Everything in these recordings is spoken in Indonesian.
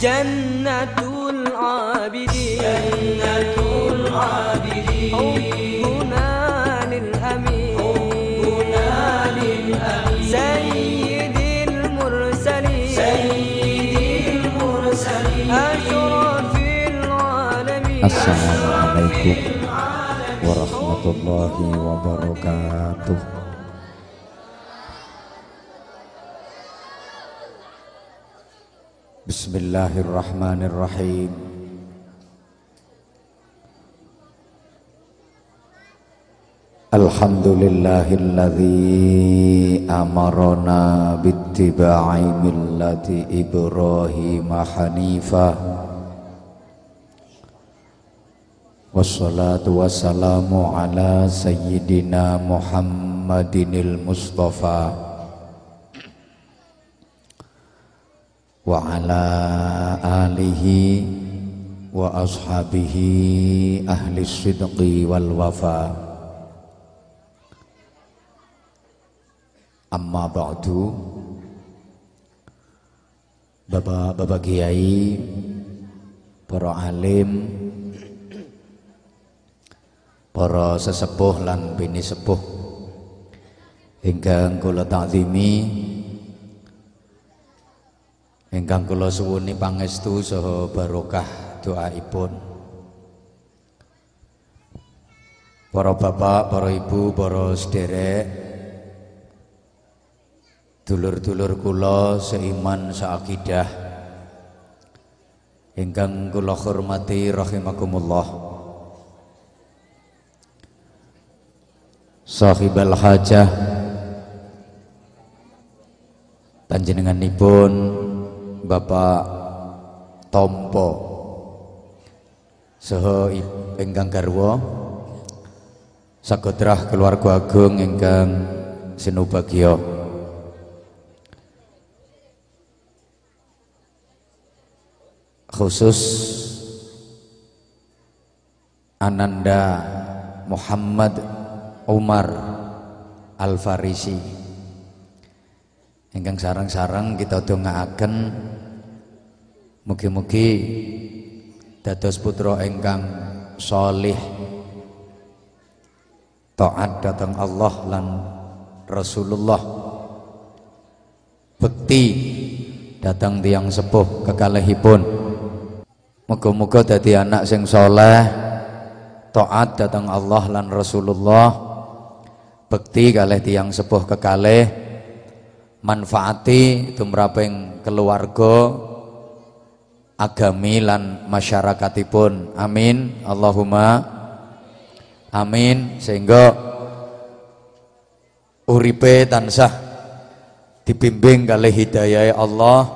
جنة العابدين. جنة العابدين حبنا للأمين. حبنا للأمين سيد المرسلين سيد المرسلين أشرف العالمين Assalamualaikum warahmatullahi wabarakatuh Bismillahirrahmanirrahim. Alhamdulillahilladzi amarona bittiba'i millati Ibrahim hanifah Wassalatu wassalamu ala sayyidina Muhammadinil Mustafa Wa ala alihi wa ashabihi ahli sidqi wal wafa. Amma ba'du. Bapak-bapak kiai Para alim para sesepuh lan bini sepuh ingkang kula takzimi ingkang kula suwuni pangestu saha barokah doaipun. Para bapak, para ibu, para sederek dulur-dulur kula seiman seakidah ingkang kula hormati rahimakumullah. Sahibal hajah panjenenganipun Bapak Tompo. Saha ingkang garwa. Sagodrah keluarga agung ingkang sinubagya khusus Ananda Muhammad Umar Al-Farisi ingkang sarang-sarang kita dongaaken mugi-mugi dados putra ingkang solih taat datang Allah lan Rasulullah. Bekti datang tiang sepuh kekalihipun. Muga-muga dadi anak sing soleh taat datang Allah lan Rasulullah. Bekti kalih tiang sepuh kekalih manfaati tumraping keluarga agami lan masyarakatipun. Amin. Allahumma amin. Sehingga uripe tansah dibimbing kalih hidayah Allah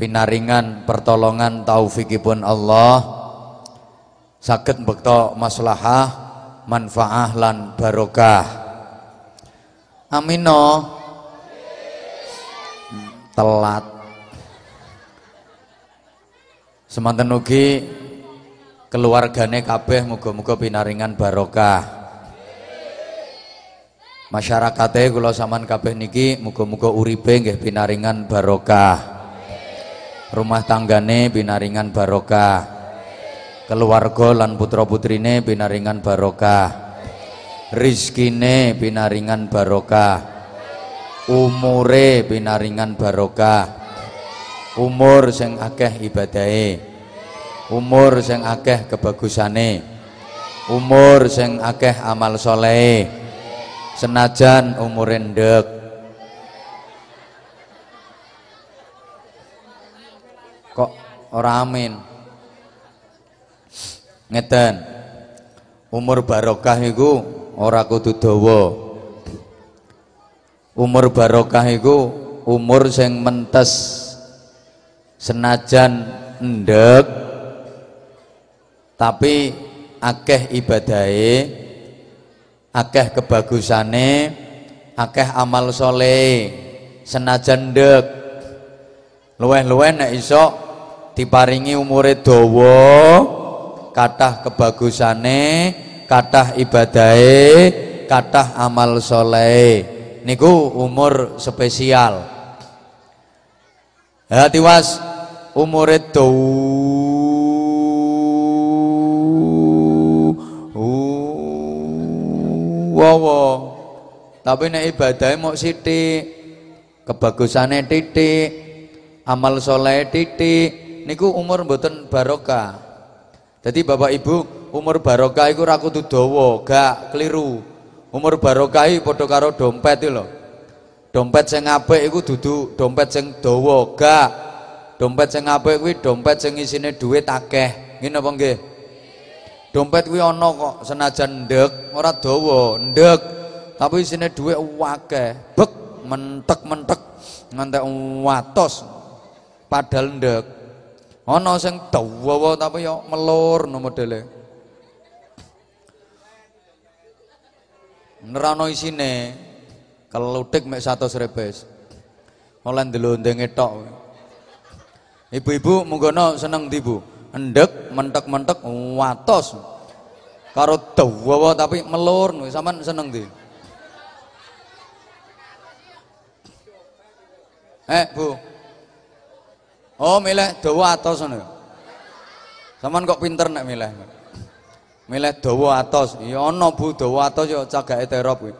pinaringan pertolongan taufikipun Allah saged bekto maslahah manfaah lan barokah. Amino telat. Semanten ugi keluargane kabeh muga-muga pinaringan barokah. Masyarakate kula sampean kabeh niki muga-muga uripe nggih pinaringan barokah. Rumah tanggane pinaringan barokah. Keluarga lan putra putrine pinaringan barokah. Rizkine pinaringan barokah umure pinaringan barokah. Umur sing akeh ibadahe. Umur sing akeh kebagusane. Umur sing akeh amal soleh. Senajan umur endek kok ora amin? Ngeten. Umur barokah iku ora kudu dawa umur barokah iku umur sing mentes senajan endek tapi akeh ibadahe akeh kebagusane akeh amal soleh senajan ndek luweh-luweh nek iso diparingi umure dawa kathah kebagusane kathah ibadahe kathah amal soleh niku umur spesial. Ya tiwas umure wawa tapi nek ibadahe mau sithik kebagusane titik amal soleh titik niku umur mboten barokah. Jadi bapak ibu umur barokah iku ora kudu dawa gak keliru umur barokah iki padha karo dompet iki lho. Dompet sing apik iku dudu dompet sing dawa gak. Dompet sing apik kuwi dompet sing isine dhuwit akeh. Ngene apa nggih? Dompet kuwi ana kok senajan ndek ora dawa ndek. Tapi isine dhuwit akeh. Bek mentek-mentek ngantek watos. Padahal ndek. Ana sing dawa tapi yo melur no modele nerano isine kelutik mek 100 repes oleh ndelondenge tok ibu-ibu munggono seneng ndi Bu endek mentek-mentek watos karo dawa tapi melur sampean seneng ndi Eh, Bu. Oh, milih dawa atos ngono. Saman kok pinter nek milih. Milih dawa atos. Ya ana Bu dawa atos ya cagake terop kuwi.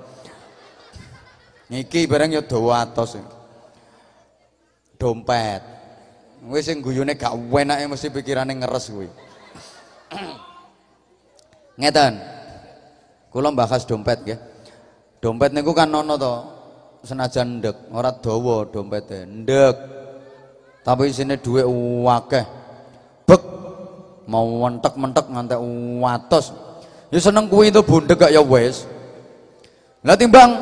Niki bareng ya dawa atos. Dompet. Wis sing guyune gak enake mesti pikirane ngeres kuwi. Ngeten. Kula bahas dompet nggih. Dompet niku kan ana to senajan ndek ora dawa dompete ndek tapi isine dhuwit akeh mau mentek-mentek ngantek watos. Ya seneng kuwi itu bundek gak ya wis lah timbang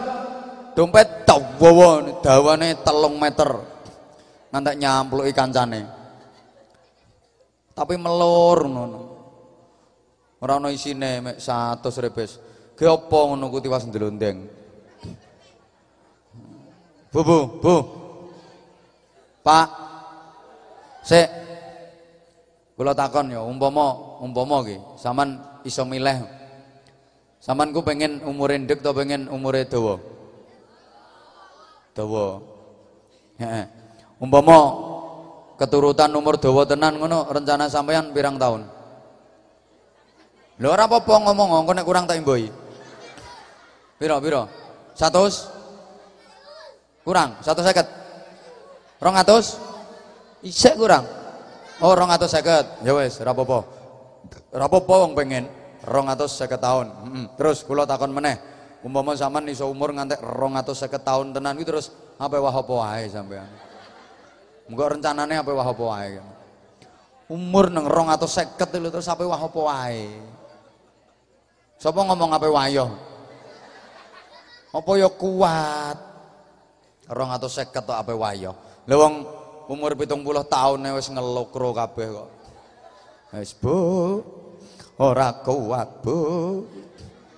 dompet dawa dawane telung meter. Ngantek nyampluki kancane. Tapi melur ngono. Ora ana isine mek 100 rebes ge apa tiwas ndelondeng Bu, bu, bu. Pak. Sik. Kula takon ya, umpama umpama iki, sampean iso milih. Sampean ku pengen umure ndek atau pengen umure dawa? Dawa. Umpama keturutan umur dawa tenan ngono, rencana sampean pirang tahun? Lho ora apa-apa ngomong, engko nek kurang tak imboi. Piro, piro? 100? kurang satu seket rong atus isek kurang oh rong atus seket? Ya wes rapopo rapopo wong pengen. Rong atus seket tahun. Hmm. terus kulo takon meneh umpama zaman iso umur ngantek seket tahun tenan gitu terus apa wah apa wae sampean? Enggak rencanane apa wah apa wae. Umur atau seket itu terus apa wah apa wae? Ngomong apa wayo apa ya kuat? Rong atau seket atau apa wayo lewong umur pitung puluh tahun wis ngelokro kabeh kok. Wis bu. Ora kuat bu.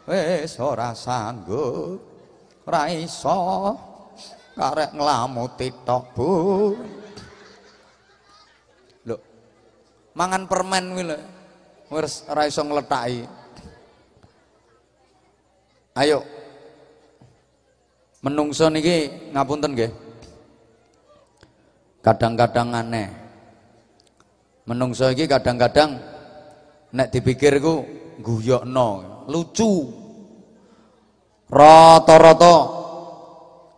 Wis ora sanggup. Ora iso. Karek nglamuti tok bu. Lho mangan permen kuwi lho. Wis ora iso ngletaki. Ayo. Menungso niki ngapunten nggih kadang-kadang aneh. Menungso iki kadang-kadang nek dipikir iku guyokno lucu. Rata-rata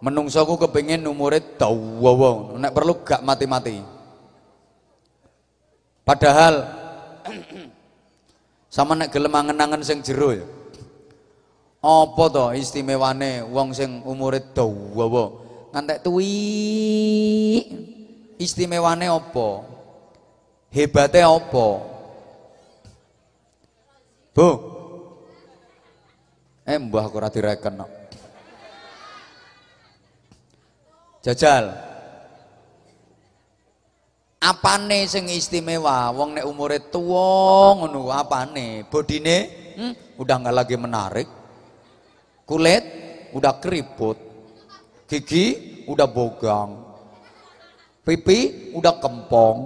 menungso ku kepengin umure dawa nek perlu gak mati-mati. Padahal sama nek gelem angen-angen sing jero ya. Apa to istimewane wong sing umure dawa ngantek tuwi istimewane apa? Hebate apa? Bu. Eh mbah aku ora direken no. Jajal. Apane sing istimewa? Wong nek umure tuwa ngono apane? Bodine? Hmm, udah nggak lagi menarik. Kulit? Udah keriput gigi? Udah bogang pipi udah kempong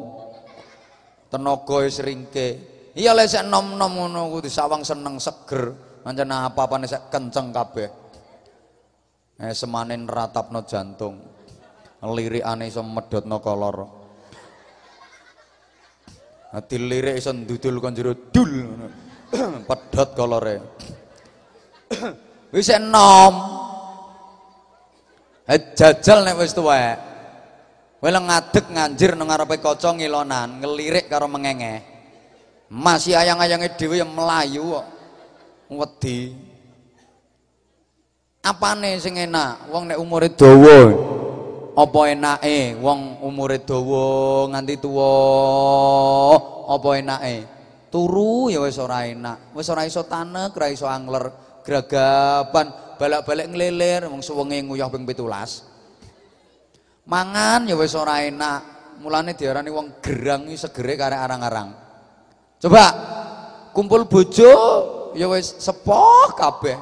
tenaga wis ringke iya lek sik nom-nom ngono ku disawang seneng seger pancen apa-apane sik kenceng kabeh eh semanin ratapno jantung lirikane iso medhotno kolor Dilirik iso ndudul kon jero dul. Pedhot kolore. Wis enom. Eh jajal nek wis tuwek. Leng ngadeg nganjir nang ngarepe kaca ngilonan, ngelirik karo mengenge. Masih ayang-ayange dhewe ya melayu kok. Wedi. Apane sing enak? Wong nek umure dawa. Apa enake wong umure dawa nganti tuwa? Apa enake? Turu ya wis ora enak. Wis ora iso tanek, ora iso angler, gragapan, balak-balik ngelilir wong suwenge nguyah ping 17. Mangan ya wis ora enak. Mulane diarani wong gerang iki segere karek arang-arang. Coba kumpul bojo ya wis sepoh kabeh.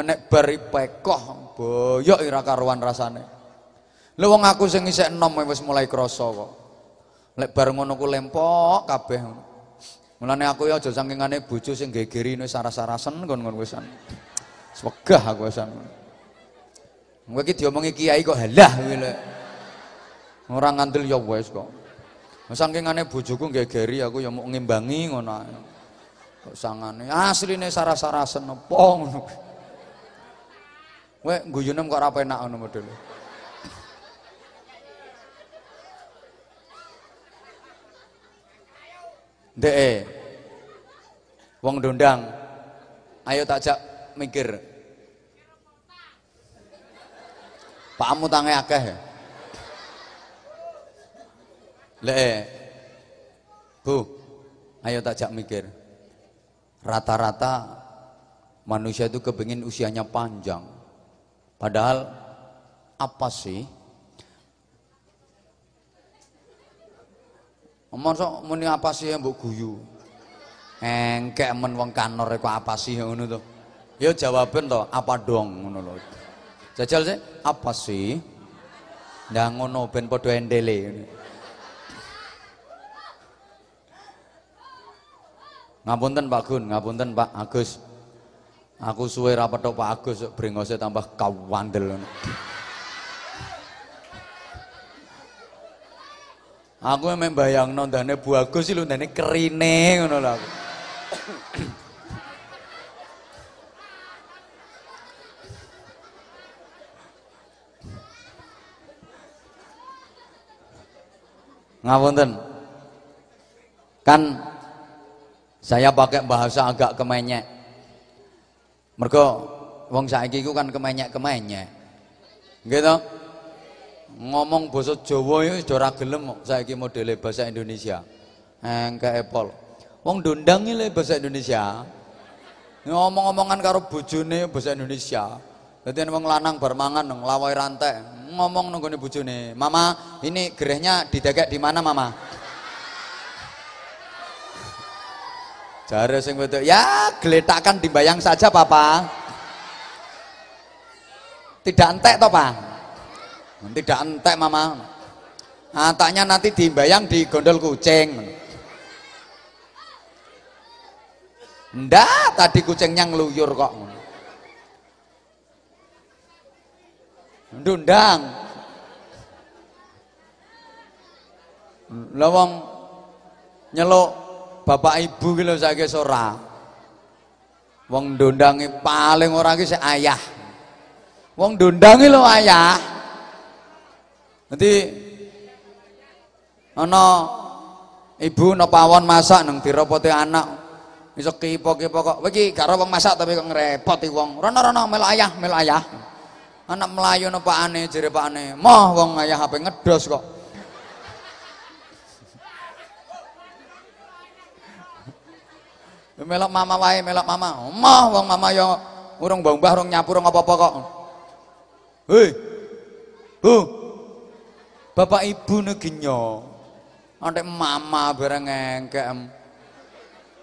Nek bari pekoh boyok ira karuan rasane. Lha wong aku sing isih enom wis mulai krasa kok. Lek bar ngono ku lempok kabeh. Mulane aku ya aja sangkingane bojo sing gegeri wis saras-sarasen kon-kon wisan. Wis wegah aku wisan. Kowe iki diomongi kiai kok halah kowe lek. Ora ngandel ya wis kok. Sangkingane bojoku gegeri aku ya mau ngimbangi ngono. Kok sangane asline saras-sarasen apa ngono. Kowe guyune kok ora penak ngono modele. Ndeke. Wong dondang. Ayo takjak mikir. Pakmu tange akeh. Lek. Bu, ayo takjak mikir. Rata-rata manusia itu kepingin usianya panjang. Padahal apa sih? Masa muni apa sih yang guyu? Engkek men wong kanor apa sih ngono to. Ya jawaben to, apa dong ngono lho. Jajal sih, apa sih? Ndah ngono ben padha endele. Ngapunten Pak Gun, ngapunten Pak Agus. Aku suwe ra petok Pak Agus brengose tambah kawandel. Aku emang bayang nondane Bu Agus sih ndane kerine ngono lho aku. Ngapunten. Kan saya pakai bahasa agak kemenyek. Mergo wong saiki iku kan kemenyek-kemenyek. Gitu. Ngomong basa Jawa ya wis ora gelem saiki modele bahasa Indonesia. Engke epol. Wong dondang le bahasa Indonesia. Ngomong-ngomongan karo bojone bahasa Indonesia. Dadi wong lanang bar mangan nang lawai rantai, ngomong nang gone bojone, "Mama, ini gerehnya didegek di mana, Mama?" Jare sing wedok, "Ya, geletakkan dibayang saja, Papa." Tidak entek toh, Pak? Tidak entek, Mama. Antaknya nanti dibayang di gondol kucing. Ndak, tadi kucingnya ngeluyur kok. Ndundang. Lah wong nyeluk bapak ibu ki lho saiki ora. Wong ndondange paling ora ki ayah. Wong ndondange lho ayah. Nanti ana ibu ana pawon masak nang diropote anak. Iso kipo-kipo kok. Kowe iki gak wong masak tapi kok ngrepoti wong. Rono-rono mel ayah, mel ayah. Anak melayu no pakane jere pakane. Moh wong ayah HP ngedos kok. melok mama wae, melok mama. Moh wong mama yo urung mbah urung nyapu urung apa-apa kok. Hei. Bu. Bapak ibu neginyo. Antek mama bareng engkek.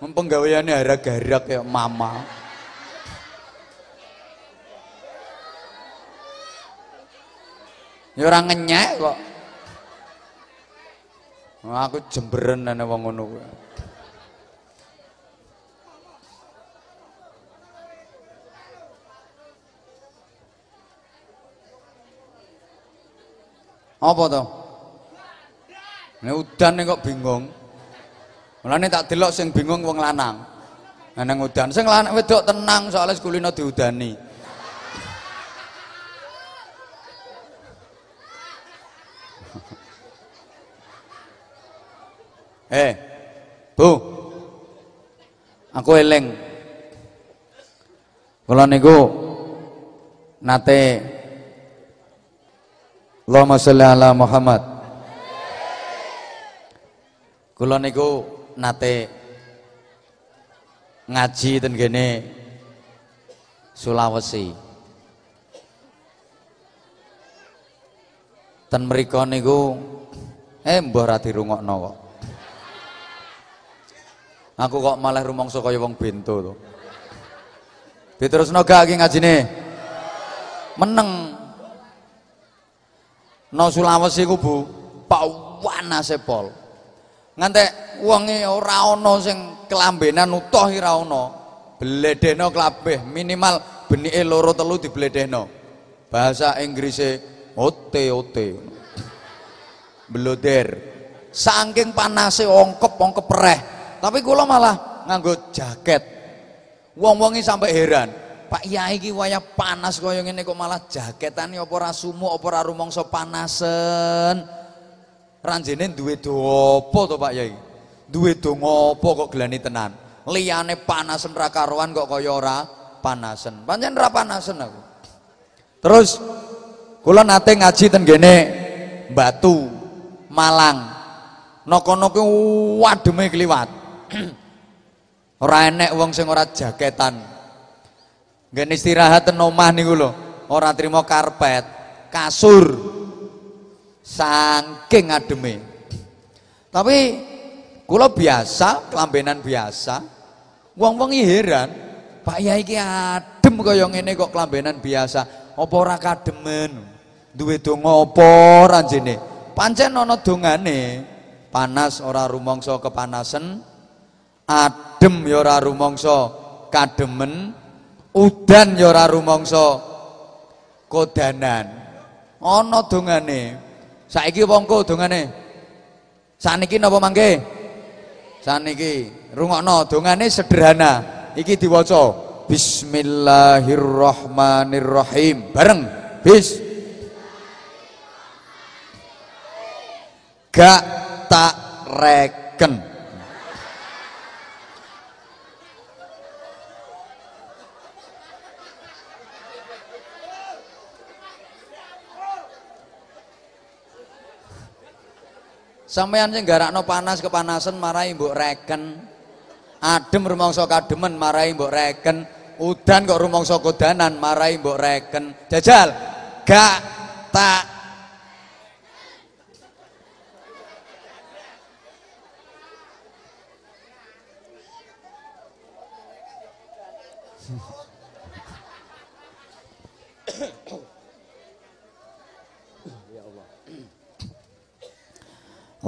Mempenggaweane harag-harag ya mama. Ya ora ngenyek kok. Wah, Aku jemberen ana wong ngono kuwi. Apa to? Nek udan kok bingung. Mulane tak delok sing bingung wong lanang. Nang udan sing lanang wedok tenang soalnya sekulino diudani. Eh, Bu. Aku eling. Kula niku nate Allahumma sholli ala Muhammad. Kula niku nate ngaji ten kene Sulawesi. Ten mriku niku eh mbah ra dirungokno kok. Aku kok malah rumangsa kaya wong bento to. Diterusno gak iki ngajine? Meneng. No Sulawesi ku Bu, pawanase pol. Ngantek wonge ora ana sing kelambenan utuh ora ana. Bledehno klabeh minimal benike loro telu dibledehno. Bahasa Inggrise ote ote. Bloder. Saking panase ongkep-ongkep pereh. Tapi kula malah nganggo jaket. Wong-wongi sampai heran. Pak Yai iki wayah panas kaya ngene kok malah jaketane apa ora sumuk apa ora rumangsa panasen. Ranjene duwe do apa to Pak Yai? Duwe do ngopo kok gelani tenan? Liyane panasen ra karuan kok kaya ora panasen. Pancen ra panasen aku. Terus kula nate ngaji ten gene Batu, Malang. Noko-noko wademe kliwat. ora enek wong sing ora jaketan. Ngene istirahat ten omah niku lho, ora trimo karpet, kasur. Saking ademe. Tapi kula biasa, kelambenan biasa. Wong-wong heran, Pak Yai iki adem kaya ngene kok kelambenan biasa. Apa ora kademen? Duwe donga apa ranjene? Pancen ana dongane. Panas ora rumangsa kepanasen, adem ya ora rumangsa kademen, udan ya ora rumangsa kodanan. Ana dongane. Saiki apa engko dongane? Saniki napa mangke? Saniki. Rungokno dongane sederhana. Iki diwaca Bismillahirrahmanirrahim. Bareng. Bis. Gak tak reken. Sampeyan sing garakno panas kepanasan marahi mbok reken. Adem rumangsa kademen marahi mbok reken. Udan kok rumangsa kodanan marahi mbok reken. Jajal. Gak tak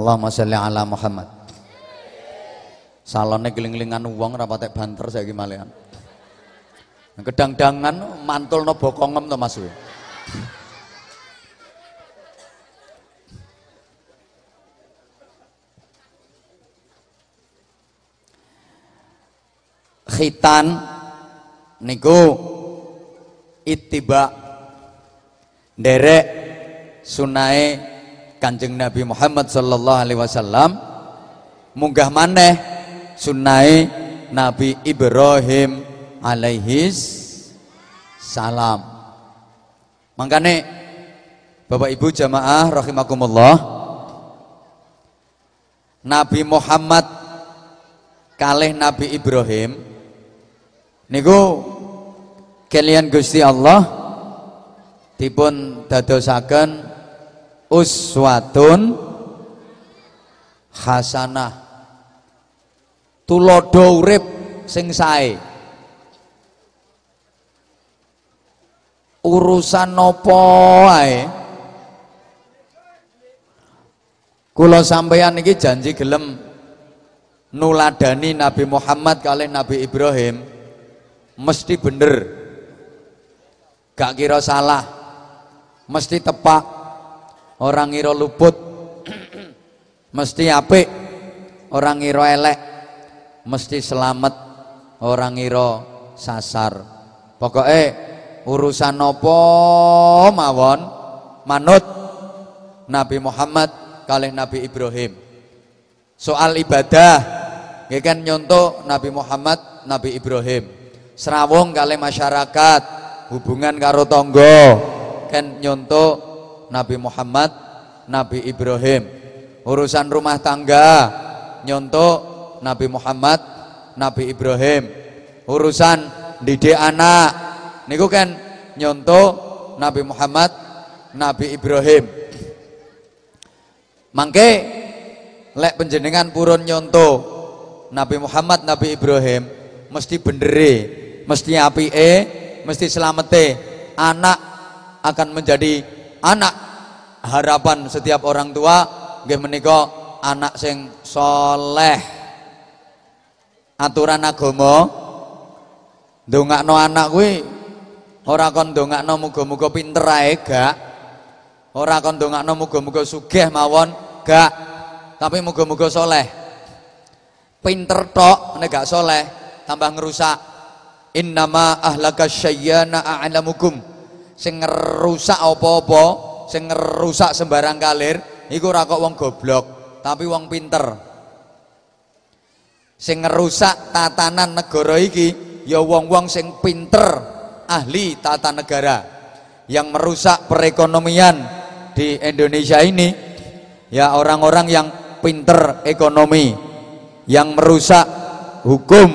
Allahumma sholli ala Muhammad. Salone geling-gelingan wong ora patek banter saiki malian. Kedang-dangan mantulno bokongem to Mas. Khitan niku ittiba derek sunae Kanjeng Nabi Muhammad sallallahu alaihi wasallam munggah maneh sunai Nabi Ibrahim alaihis salam. Makane Bapak Ibu jamaah rahimakumullah Nabi Muhammad kalih Nabi Ibrahim niku kalian Gusti Allah dipun dadosaken uswatun hasanah tulodo urip sing sae. Urusan nopo ae? Kula sampeyan iki janji gelem nuladani Nabi Muhammad kali Nabi Ibrahim. Mesti bener. Gak kira salah. Mesti tepak orang ngira luput mesti apik. Orang ngira elek mesti selamat. Orang ngira sasar. Pokoknya urusan nopo mawon? Manut. Nabi Muhammad kalih Nabi Ibrahim. Soal ibadah ya kan nyontoh Nabi Muhammad Nabi Ibrahim. Serawung kalih masyarakat hubungan karo tonggo kan nyontoh Nabi Muhammad Nabi Ibrahim. Urusan rumah tangga nyontoh Nabi Muhammad Nabi Ibrahim. Urusan didik anak niku kan nyontoh Nabi Muhammad Nabi Ibrahim. Mangke lek penjenengan purun nyonto Nabi Muhammad Nabi Ibrahim mesti bendere, mesti apike, mesti selamete. Anak akan menjadi anak harapan setiap orang tua nggih menika anak sing soleh. Aturan agama ndongakno anak kuwi ora kon ndongakno muga-muga pinter ae gak Ora kon ndongakno muga-muga sugih mawon, gak. Tapi muga-muga soleh. Pinter tok nek gak soleh, tambah ngerusak. Innama ahlaka syayyana a'lamukum. Sing ngerusak apa-apa, sing ngerusak sembarang kalir, iku ora kok wong goblok, tapi wong pinter. Sing ngerusak tatanan negara iki ya wong-wong sing pinter, ahli tata negara. Yang merusak perekonomian di Indonesia ini ya orang-orang yang pinter ekonomi yang merusak hukum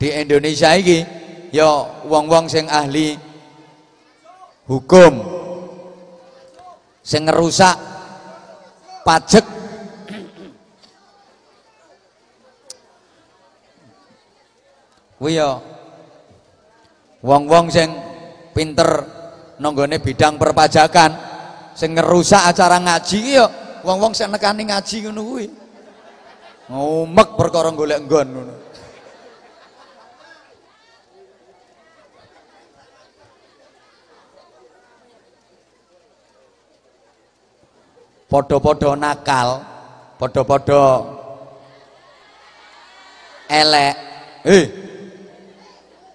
di Indonesia ini ya wong-wong sing ahli hukum. Sing ngerusak pajak kuwi ya wong-wong sing pinter nonggone bidang perpajakan sing ngerusak acara ngaji yo wong-wong sing nekani ngaji ngono kuwi. Ngumek perkara golek nggon ngono Podo-podo nakal, podo-podo elek. Eh.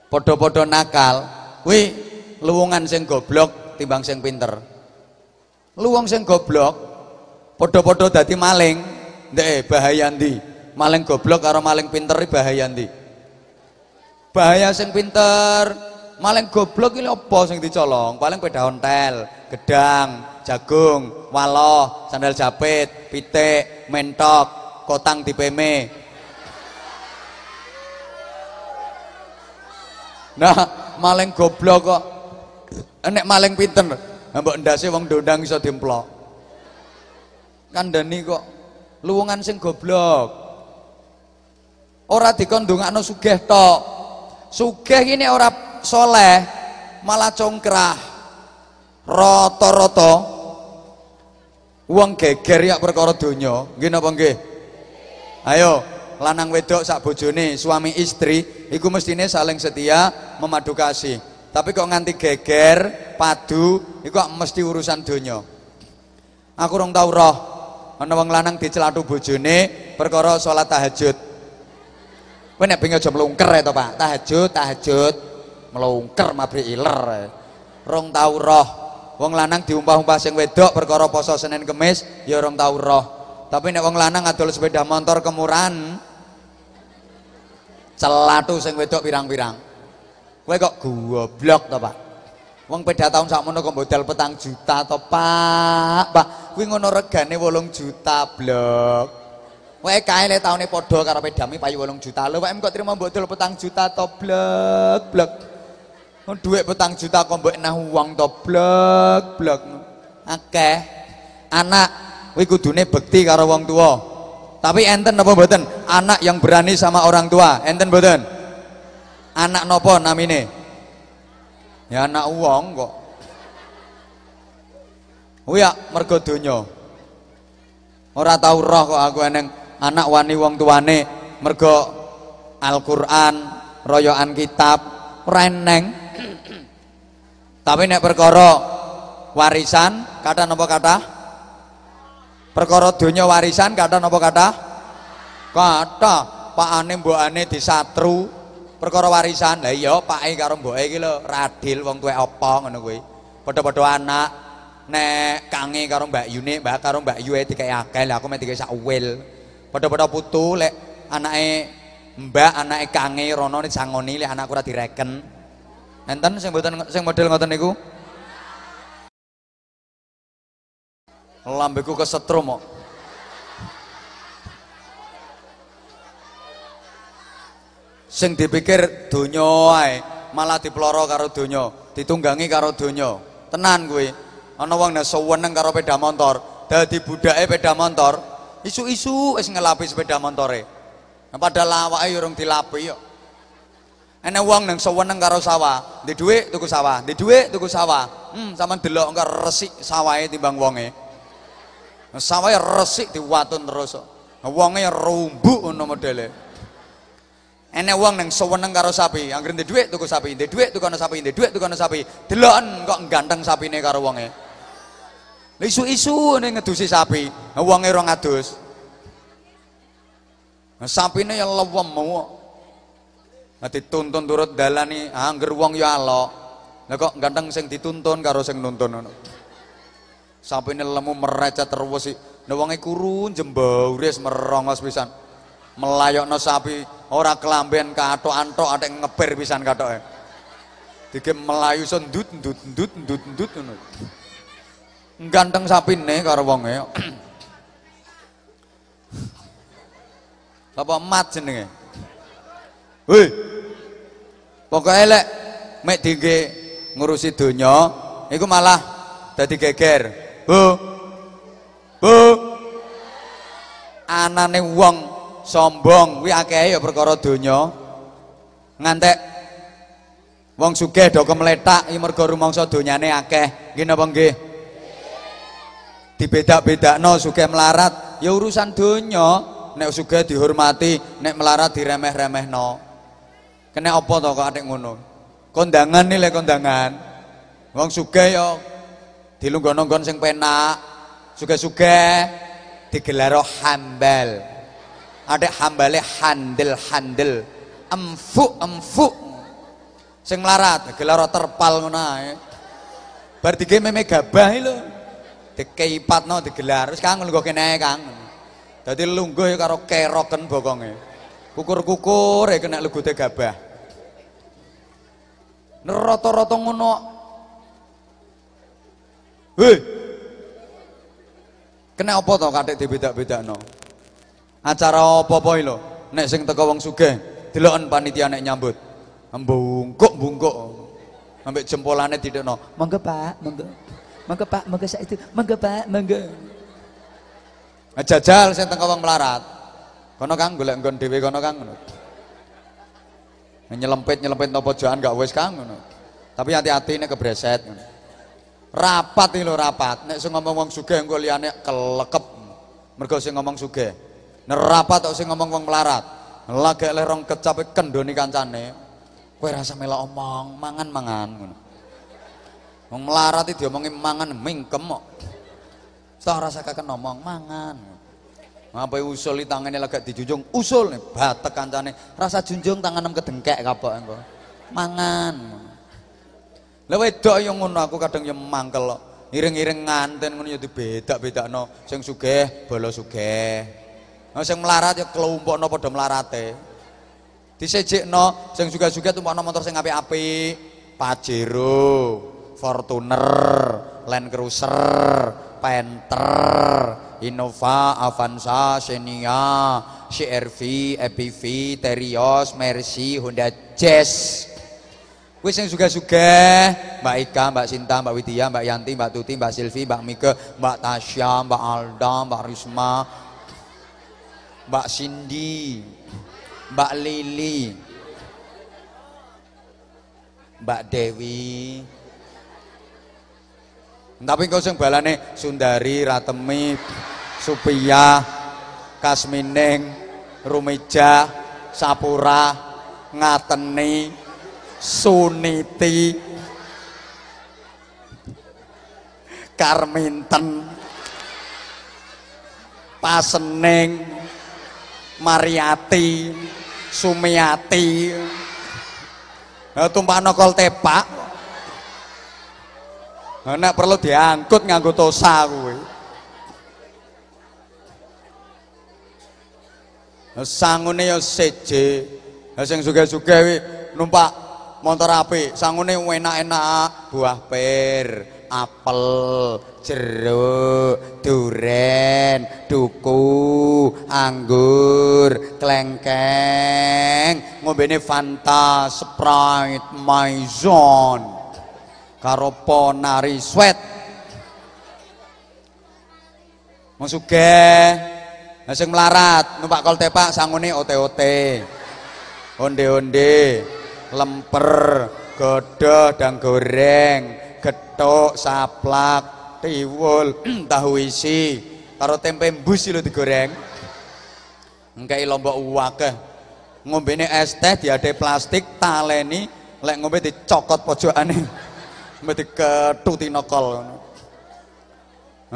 Podo-podo nakal, kuwi luwungan sing goblok timbang sing pinter. Lu wong sing goblok padha-padha dadi maling, ndek bahaya ndi? Maling goblok karo maling pinter bahaya ndi? Bahaya sing pinter, maling goblok ini apa sing dicolong? Paling peda ontel, gedang, jagung, waloh, sandal japit, pitik, mentok, kotang dipeme. Nah, maling goblok kok enek maling pinter mbok ndase wong dondang iso dimplok. Kandhani kok luwungan sing goblok. Ora dikon ndongakno sugih tok. Sugih ini ora soleh, malah congkrah. Rata-rata wong geger ya perkara donya. Nggih napa nggih? Ayo, lanang wedok sak bojone, suami istri iku mestine saling setia, memadu kasih. Tapi kok nganti geger, padu, kok mesti urusan donya. Aku rong tau roh, ana wong lanang dicelatu bojone perkara salat tahajud. Kowe nek pengen aja mlungker ya to, Pak. Tahajud, tahajud, mlungker mabri iler. Rong tau roh. Wong lanang diumpah-umpah sing wedok perkara poso Senin Kemis ya rong tau roh. Tapi nek wong lanang adol sepeda motor kemuran celatu sing wedok pirang-pirang. Kowe kok goblok to, Pak? Wong peda tahun sakmono kok modal petang juta to, Pak? Pak, kuwi ngono regane 8 juta, blok. Kowe kae le taune padha karo pedami payu 8 juta. Lho, kok trimo modal petang juta to, blok, blok. Dhuwit petang juta kok mbok nah uang to, blok, blok. Akeh. Anak kuwi kudune bekti karo wong tua. Tapi enten apa mboten? Anak yang berani sama orang tua, enten mboten? Anak nopo namine? Ya anak uang kok. Oh ya mergo donya. Ora tau roh kok aku eneng anak wani wong tuane mergo Al-Qur'an, royoan kitab, ora eneng. Tapi nek perkara warisan, kata napa kata? Perkara donya warisan kata napa kata? Kata pakane mbokane disatru perkara warisan. Lah iya pake karo mboke iki lho radil wong tuwek apa ngono kuwi. Padha-padha anak nek kange karo Mbak Yune, Mbak karo Mbak Yu dikek akeh, lah aku mek dikek sak wil. Padha-padha putu lek anake Mbak anake kange rono nek sangoni lek anakku ora direken. Enten sing mboten sing model ngoten niku? Lambeku kesetrum kok. Sing dipikir donya ae, malah diploro karo donya, ditunggangi karo donya. Tenan kuwi. Ana wong nek seneng karo sepeda motor, dadi budake sepeda motor, isu-isu wis ngelapi sepeda motore. Nah, padahal awake ya urung dilapi yo. Enek wong nang seneng karo sawah, ndek dhuwit tuku sawah, ndek dhuwit tuku sawah. Hmm, sampean delok engko resik sawahe timbang wonge. Sawahe resik diwatun terus. Nah, wonge rumbuk ngono modele. Enek wong nang seneng karo sapi, anggere ndek dhuwit tuku sapi, ndek dhuwit tuku ana sapi, ndek dhuwit tuku ana sapi. Deloken kok ganteng sapine karo wonge. Isu-isu ning ngedusi sapi, wonge ora ngadus. Nah, sapine ya lewem kok. Nah, dituntun turut dalani angger wong ya alok. Lah kok ganteng sing dituntun karo sing nuntun ngono. Sapine lemu merecet terus sih. Nah wonge kuru jembauris merongos pisan. Melayokno sapi ora kelamben kathok-anthok atek ngeber pisan kathoke. Dige melayu sendut ndut ndut ndut ndut ngono. Ganteng sapine karo wonge. Apa mat jenenge? Hei. Pokoke lek mek dingge ngurusi donya iku malah dadi geger. Bu. Bu. Anane wong sombong kuwi akeh ya perkara donya. Ngantek wong sugih do kemletak iki mergo rumangsa donyane akeh. Nggih napa nggih? Dibedak-bedakno sugih melarat ya urusan donya. Nek sugih dihormati, nek melarat diremeh-remehno. Kena apa to kok ngono? Kondangan nih le kondangan. Wong sugih ya dilunggon-lunggon sing penak. Sugih-sugih digelaro hambal. Ada hambale handel-handel. Empuk empuk. Sing melarat gelaro terpal ngono ae. Bar dige meme gabah lho. Dikeipatno digelar. Wis kangen kok kene ae kangen. Dadi lungguh ya karo keroken bokonge. Kukur-kukur ya kena legute gabah. Rata-rata ngono. Hei. Kena apa to katik dibedak-bedakno? Acara apa-apa lho. Nek sing teko wong sugih, deloken panitia nek nyambut. Mbungkuk-mbungkuk. Ambek jempolane didekno. Monggo Pak, monggo. Monggo Pak, monggo sak itu. Monggo Pak, monggo. Ngejajal sing teko wong melarat. Kono Kang golek nggon dhewe kono Kang ngono. Nyelempit nyelempit no pojokan gak wis Kang ngono. Tapi hati-hati nek kebreset. Rapat iki lho rapat. Nek sing ngomong wong sugih engko liyane kelekep. Mergo sing ngomong sugih. Nek rapat kok sing ngomong wong melarat. Lagek le rong kecap kendoni kancane. Kowe rasa melok omong, mangan-mangan ngono. Wong melarat iki diomongi mangan mingkem kok. Toh rasa kakek ngomong mangan. Apa usul di tangannya lagi dijunjung? Usul nih batek kancane. Rasa junjung tangan nem kedengkek kapok engko. Mangan. Lha wedok ngono aku kadang yang mangkel kok. Iring-iring nganten ngono ya dibedak-bedakno. Sing sugih bala sugih. Nah sing melarat ya kelompokno padha melarate disejekno sing sugih-sugih tumpakno motor sing apik-apik. Pajero Fortuner Land Cruiser Panther Innova, Avanza, Xenia, CRV, EPV, Terios, Mercy, Honda Jazz. Wis sing suga-suga, Mbak Ika, Mbak Sinta, Mbak Widya, Mbak Yanti, Mbak Tuti, Mbak Silvi, Mbak Mike, Mbak Tasya, Mbak Alda, Mbak Risma, Mbak Cindy, Mbak Lili, Mbak Dewi, tapi kau sing balane Sundari, Ratemi, Supia, Kasmining, Rumija, Sapura, Ngateni, Suniti, Karminten, Pasening, Mariati, Sumiati. Nah, tumpakno kol tepak. Nek perlu diangkut nganggo tosa kuwi. Sangune ya seje. Sing sugih-sugih kuwi numpak motor apik, sangune enak-enak, buah pir, apel, jeruk, duren, duku, anggur, klengkeng, ngombene Fanta, Sprite, Maison, karo Ponari Sweat. Sugih. Lah sing melarat numpak kol tepak sangune ote-ote. Onde-onde, lemper, godoh dan goreng, getuk, saplak, tiwul, tahu isi, karo tempe embus lho digoreng. Engkei lombok wakeh. Ngombene es teh diade plastik, taleni, lek ngombe dicokot pojokane. Ngombe diketuti nokol ngono.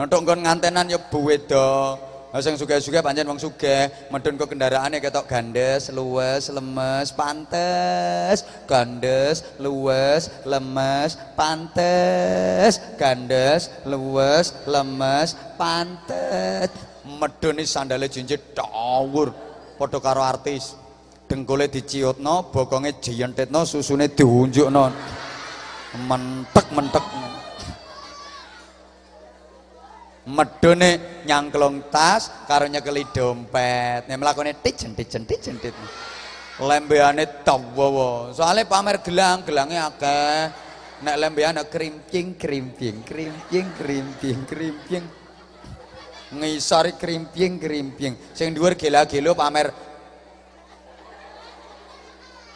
Untuk nggon ngantenan ya buwedo. Lah sing sugih-sugih pancen wong sugih, medun ke kendaraane ketok gandes, luwes, lemes, pantes. Gandes, luwes, lemes, pantes. Gandes, luwes, lemes, pantes. Medun iki sandale jinjit dawur padha karo artis. Dengkule diciutno, bokonge diyentetno, susune diunjukno. Mentek-mentek. medone nyangklong tas karo nyekeli dompet. Nek mlakone tijen tijen tijen tit lembeane dawa soalnya pamer gelang gelangnya akeh. Nek lembeane krimping krimping krimping krimping krimping ngisori krimping krimping sing dhuwur gela-gelo pamer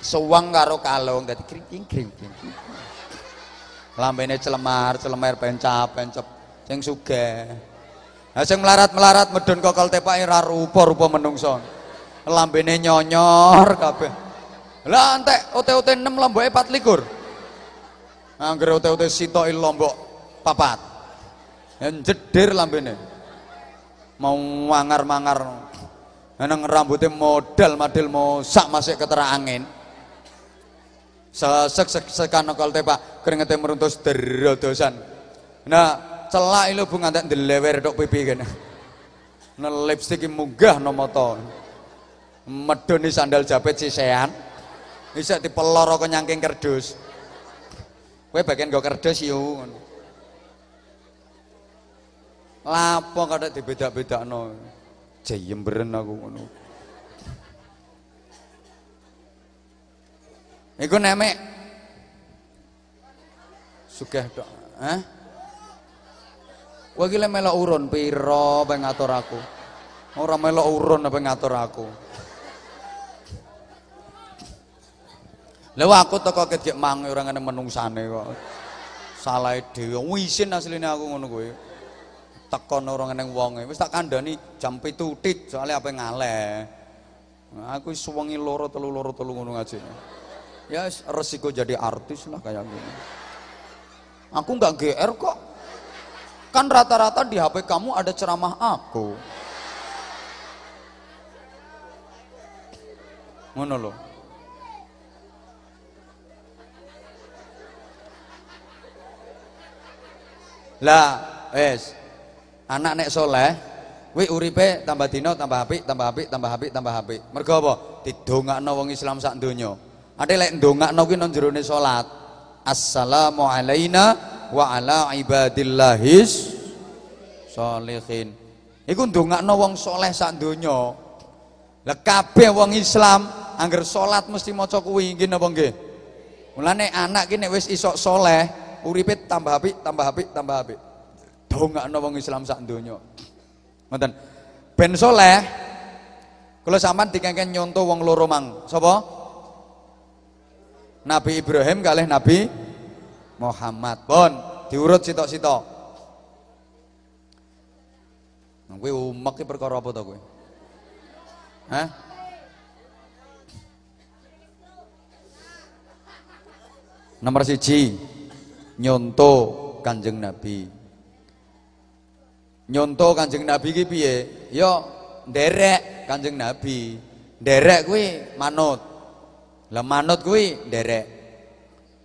suwang karo kalung. Dadi krimping krimping lambene celemar celemar pencap pencap sing sugih. Lah sing melarat-melarat medun kokol tepake ra rupa-rupa menungso. Lambene nyonyor kabeh. Lah entek ote-ote 6 lomboke 24. Angger ote-ote sitoki lombok papat. Jedir lambene. Mau mangar-mangar. Nang rambutnya modal madil mau sak masih ketera angin. Sesek sek sekan kokol tepak keringete meruntus derodosan. Nah, celak lu bu ngantek ndelewer tok pipi kene. Nah lipstick munggah no moto. Medoni sandal japit sisean. Bisa dipeloro ke nyangking kerdus. Kowe bagian go kerdus yo. Lapo kada dibeda-bedakno. Jayemberen aku ngono. Iku nemek sugih tok. Hah? Kowe iki melok urun pira ben ngatur aku. Ora melok urun apa ngatur aku. Lha aku teko kegek mang ora ngene menungsane kok. Salah dhewe. Wisin asline aku ngono kowe. Teko ora ngene wonge. Wis tak kandhani jam 7 tit soalnya apa ngaleh. Aku suwengi loro telu loro telu ngono ngaji. Ya resiko jadi artis lah kayak gini. Aku nggak GR kok. Kan rata-rata di HP kamu ada ceramah aku. Ngono loh. Lah, wes. Anak nek soleh, wi uripe tambah dino, tambah apik, tambah apik, tambah apik, tambah apik. Mergo apa? Didongakno wong Islam sak donya. Ade lek ndongakno kuwi nang jerone salat. Assalamu alaina wa ala ibadillahis sholihin. Iku ndongakno wong soleh sak donya. Lah kabeh wong Islam angger salat mesti maca kuwi nggih napa nggih? Mulane anak ki nek wis isok soleh, uripe tambah apik, tambah apik, tambah apik. Dongakno wong Islam sak donya. Ngoten. Ben soleh kula sampean dikengken nyonto wong loro mang. Sapa? Nabi Ibrahim kalih Nabi Muhammad. Pun diurut sitok-sitok. Nah, kowe umek ki perkara apa to kowe? Hah? Nomor siji nyonto Kanjeng Nabi. Nyonto Kanjeng Nabi ki piye? Ya nderek Kanjeng Nabi. Nderek kuwi manut. Lah manut kuwi nderek.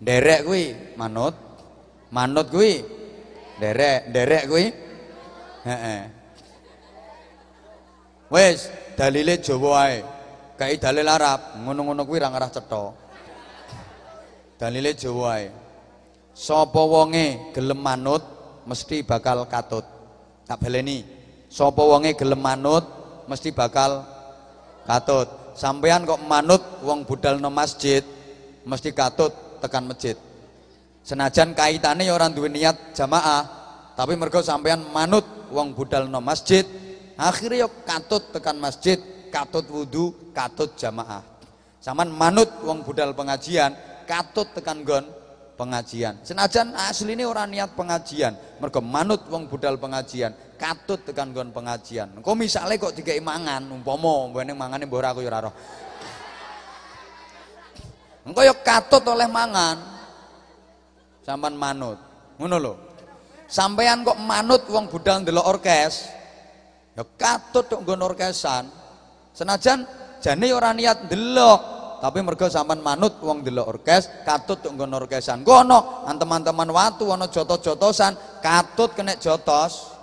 Nderek kuwi manut. Manut kuwi nderek, nderek kuwi heeh. Wis, dalile Jawa ae. Kae dalil Arab, ngono-ngono kuwi ra ngarah cetha. Dalile Jawa ae. Sapa wonge gelem manut mesti bakal katut. Tak baleni. Sapa wonge gelem manut mesti bakal katut. Sampean kok manut wong budal no masjid mesti katut tekan masjid. Senajan kaitane ya ora duwe niat jamaah, tapi mergo sampean manut wong budal no masjid, akhirnya ya katut tekan masjid, katut wudhu, katut jamaah. Saman manut wong budal pengajian, katut tekan gon pengajian. Senajan asline ora niat pengajian, mergo manut wong budal pengajian, katut tekan gon pengajian. Engko misale kok dikei mangan, umpama mbene mangane mbok ora aku ya ora ya katut oleh mangan. Sampan manut. Ngono lho. Sampean kok manut wong budal ndelok orkes, ya katut tok nggon orkesan. Senajan jane ora niat ndelok, tapi mergo sampean manut wong ndelok orkes, katut tok nggon orkesan. Kono teman-teman watu ana jotos-jotosan, katut kena jotos.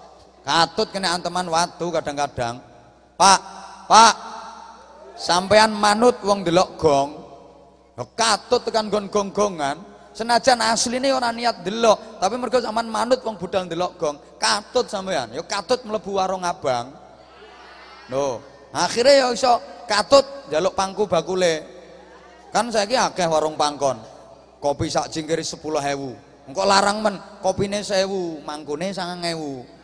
Katut kena anteman watu kadang-kadang. Pak, Pak, sampean manut wong ndelok gong. Katut tekan gon gong-gongan. Senajan asline ora niat delok, tapi mergo sampean manut wong budal ndelok gong, katut sampean. Ya katut mlebu warung abang. No, akhirnya ya iso katut jaluk pangku bakule. Kan saiki akeh warung pangkon. Kopi sak jingkir 10.000. Engko larang men, kopine 1000, mangkune 9000.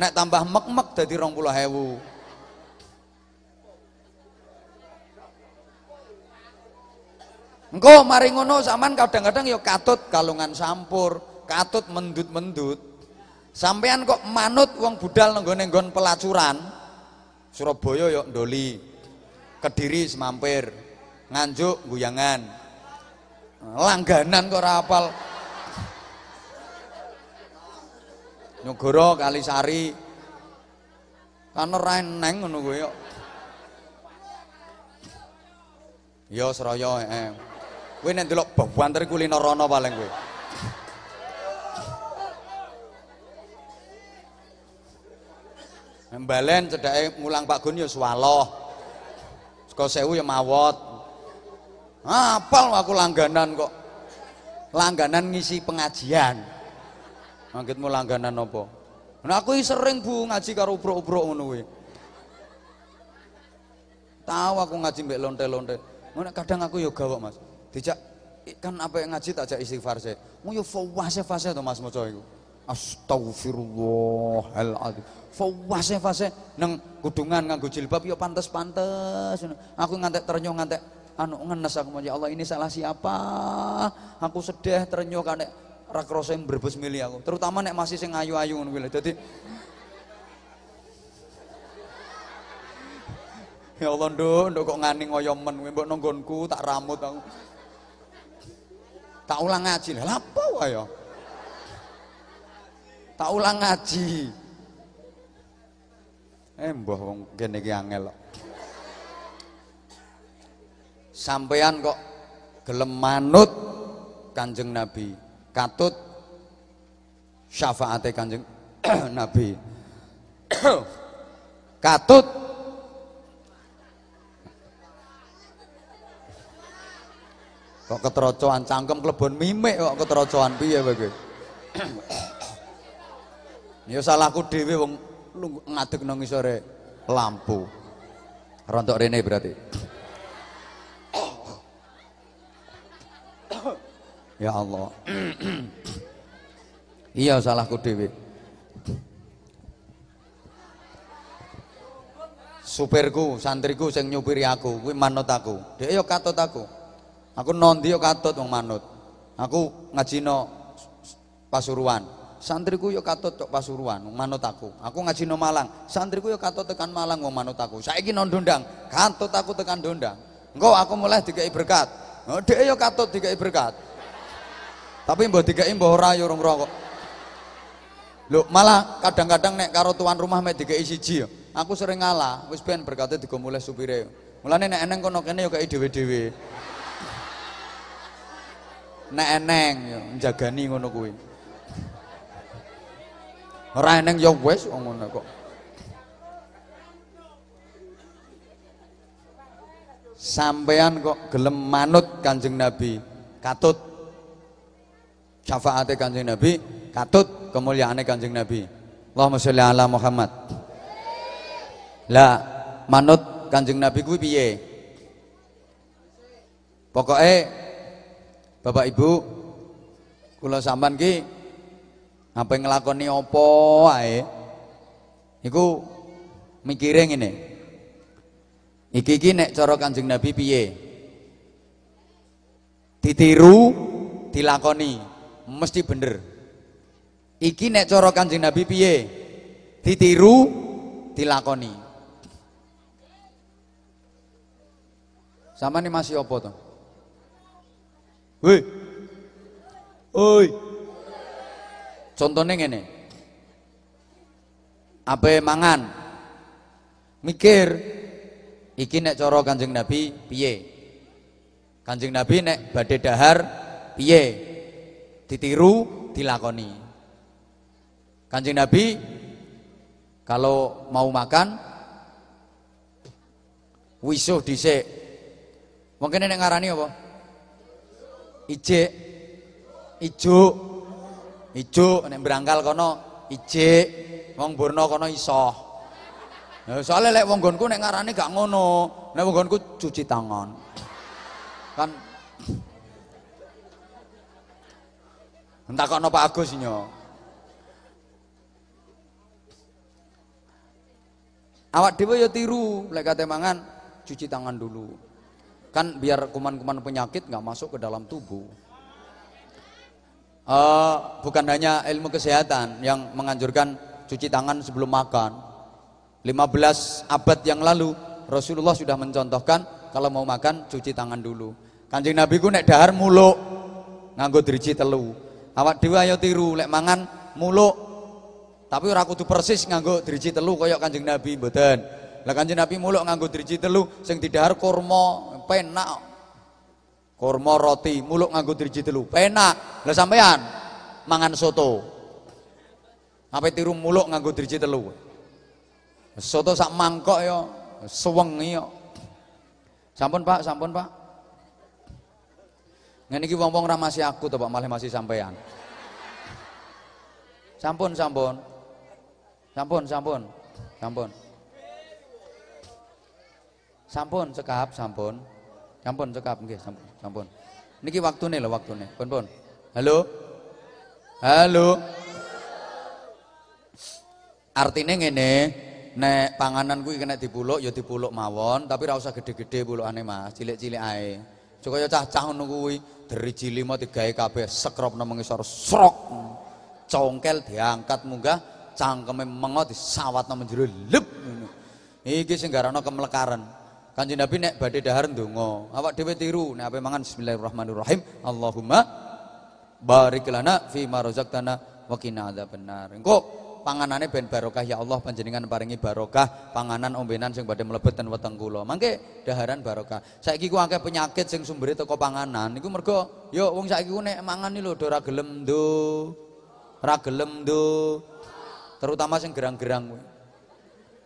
Nek tambah mek-mek dadi 20.000. Engko mari ngono sampean kadang-kadang ya katut kalungan sampur, katut mendut-mendut. Sampean kok manut wong budal nenggone nggon pelacuran. Surabaya ya ndoli. Kediri semampir. Nganjuk guyangan. Langganan kok ora apal. Nyogoro Kalisari. Kan ora eneng ngono kuwi kok. Ya Seraya heeh. Kowe nek banter kuliner rono paling kowe. Mbalen cedake mulang Pak Gun ya swaloh. Saka sewu ya mawot. Apal aku langganan kok. Langganan ngisi pengajian. Mangkitmu langganan apa? Nah aku sering Bu ngaji karo ubruk-ubruk ngono. Tahu aku ngaji mbek lonte-lonte. Ngono kadang aku ya gawok Mas. Dijak kan apa yang ngaji tak jak istighfar saya. Mau yo fawase fase to Mas maca iku. Astagfirullahaladzim. Fawase fase nang kudungan nganggo jilbab yo pantes-pantes. Aku ngantek ternyong ngantek anu ngenes aku ya Allah ini salah siapa? Aku sedih ternyong kan ra krasa mbrebes milih aku. Terutama nek masih sing ayu-ayu ngono kuwi. Dadi Ya Allah nduk, nduk kok ngani ngoyo men mbok nonggonku tak ramut aku. Tak ulang ngaji. Lah apa wae ya? Tak ulang ngaji. Eh mbah wong kene iki angel kok. Sampean kok gelem manut Kanjeng Nabi, katut syafaate Kanjeng Nabi. katut Kok keterocoan cangkem klebon mimik kok keterocoan piye kowe Ya salahku dhewe wong ngadeg nang ngisore lampu. Rontok rene berarti. Ya Allah. iya salahku dhewe. Supirku, santriku sing nyupiri aku, kuwi manut aku. Dhek ya katut aku. Aku nondi yo katut wong manut. Aku ngajino Pasuruan. Santriku yo katut tok Pasuruan wong manut aku. Aku ngajino Malang. Santriku yo katut tekan Malang wong manut aku. Saiki non Dondang, katut aku tekan Dondang. Engko aku mulai dikai berkat. Oh, dhek yo katut dikai berkat. Tapi mbok dikai mbok ora yo rong rokok. Lho, malah kadang-kadang nek karo tuan rumah mek dikai siji yo. Aku sering ngalah, wis ben berkate digo mulai supire. Mulane nek eneng kono kene ya kaya dhewe-dhewe. Nek eneng ya njagani ngono kuwi. Ora eneng ya wis ngono kok. Sampean kok gelem manut Kanjeng Nabi, katut syafaate Kanjeng Nabi, katut kemuliaane Kanjeng Nabi. Allahumma sholli ala Muhammad. Lah manut Kanjeng Nabi kuwi piye? Pokoke Bapak Ibu kula sampean ki apa nglakoni apa ae iku mikire ngene. Iki iki nek cara Kanjeng Nabi piye? Ditiru, dilakoni, mesti bener. Iki nek cara Kanjeng Nabi piye? Ditiru, dilakoni. Sama nih masih apa tuh? Woi. Oi. Contohnya ngene. Apa mangan? Mikir. Iki nek cara Kanjeng Nabi piye? Kanjeng Nabi nek badhe dahar piye? Ditiru, dilakoni. Kanjeng Nabi kalau mau makan wisuh dhisik Mungkin ini ngarani apa? Ije, ijo, ijo, nek berangkal kono ije, wong burno kono iso. Nah, soalnya lek wong gonku nek ngarani gak ngono, nek wong gonku cuci tangan. Kan Entah kok Pak Agus nyo. Awak dhewe ya tiru lek kate mangan cuci tangan dulu. Kan biar kuman-kuman penyakit nggak masuk ke dalam tubuh. Uh, bukan hanya ilmu kesehatan yang menganjurkan cuci tangan sebelum makan. 15 abad yang lalu Rasulullah sudah mencontohkan kalau mau makan cuci tangan dulu. Kanjeng Nabi ku nek dahar muluk nganggo driji telu. Awak dhewe ayo tiru lek mangan muluk. Tapi ora kudu persis nganggo driji telu kaya Kanjeng Nabi mboten. Lah Kanjeng Nabi muluk nganggo driji telu sing didahar kurma penak. Kurma roti muluk nganggo driji telu penak. Lah sampean mangan soto. Apa tiru muluk nganggo driji telu? Soto sak mangkok ya sewengi ya sampun Pak sampun Pak ngene iki wong-wong ra masih aku to Pak malah masih sampean sampun sampun sampun sampun sampun sampun cekap sampun Sampun cekap nggih, sampun. Sampun. Niki waktune lho waktune. Pun pun. Halo. Halo. Artinya ngene, nek panganan kuwi kena dipuluk ya dipuluk mawon, tapi ora usah gede-gede pulukane Mas, cilik-cilik ae. Supaya cah-cah ngono kuwi driji lima digawe kabeh sekropno mengisor srok. Congkel diangkat munggah cangkeme mengo disawatno menjero lep ngono. Iki sing garana kemlekaran. Kanjeng Nabi nek badhe dahar ndonga. Awak dhewe tiru nek ape mangan bismillahirrahmanirrahim. Allahumma barik lana fi ma razaqtana wa qina adzabannar. Engko panganane ben barokah ya Allah panjenengan paringi barokah panganan ombenan sing badhe mlebet ten weteng kula. Mangke daharan barokah. Saiki ku akeh penyakit sing sumbere teko panganan. Iku mergo yo wong saiki ku nek mangan lho ora gelem ndo. Ora gelem ndo. Terutama sing gerang-gerang kuwi.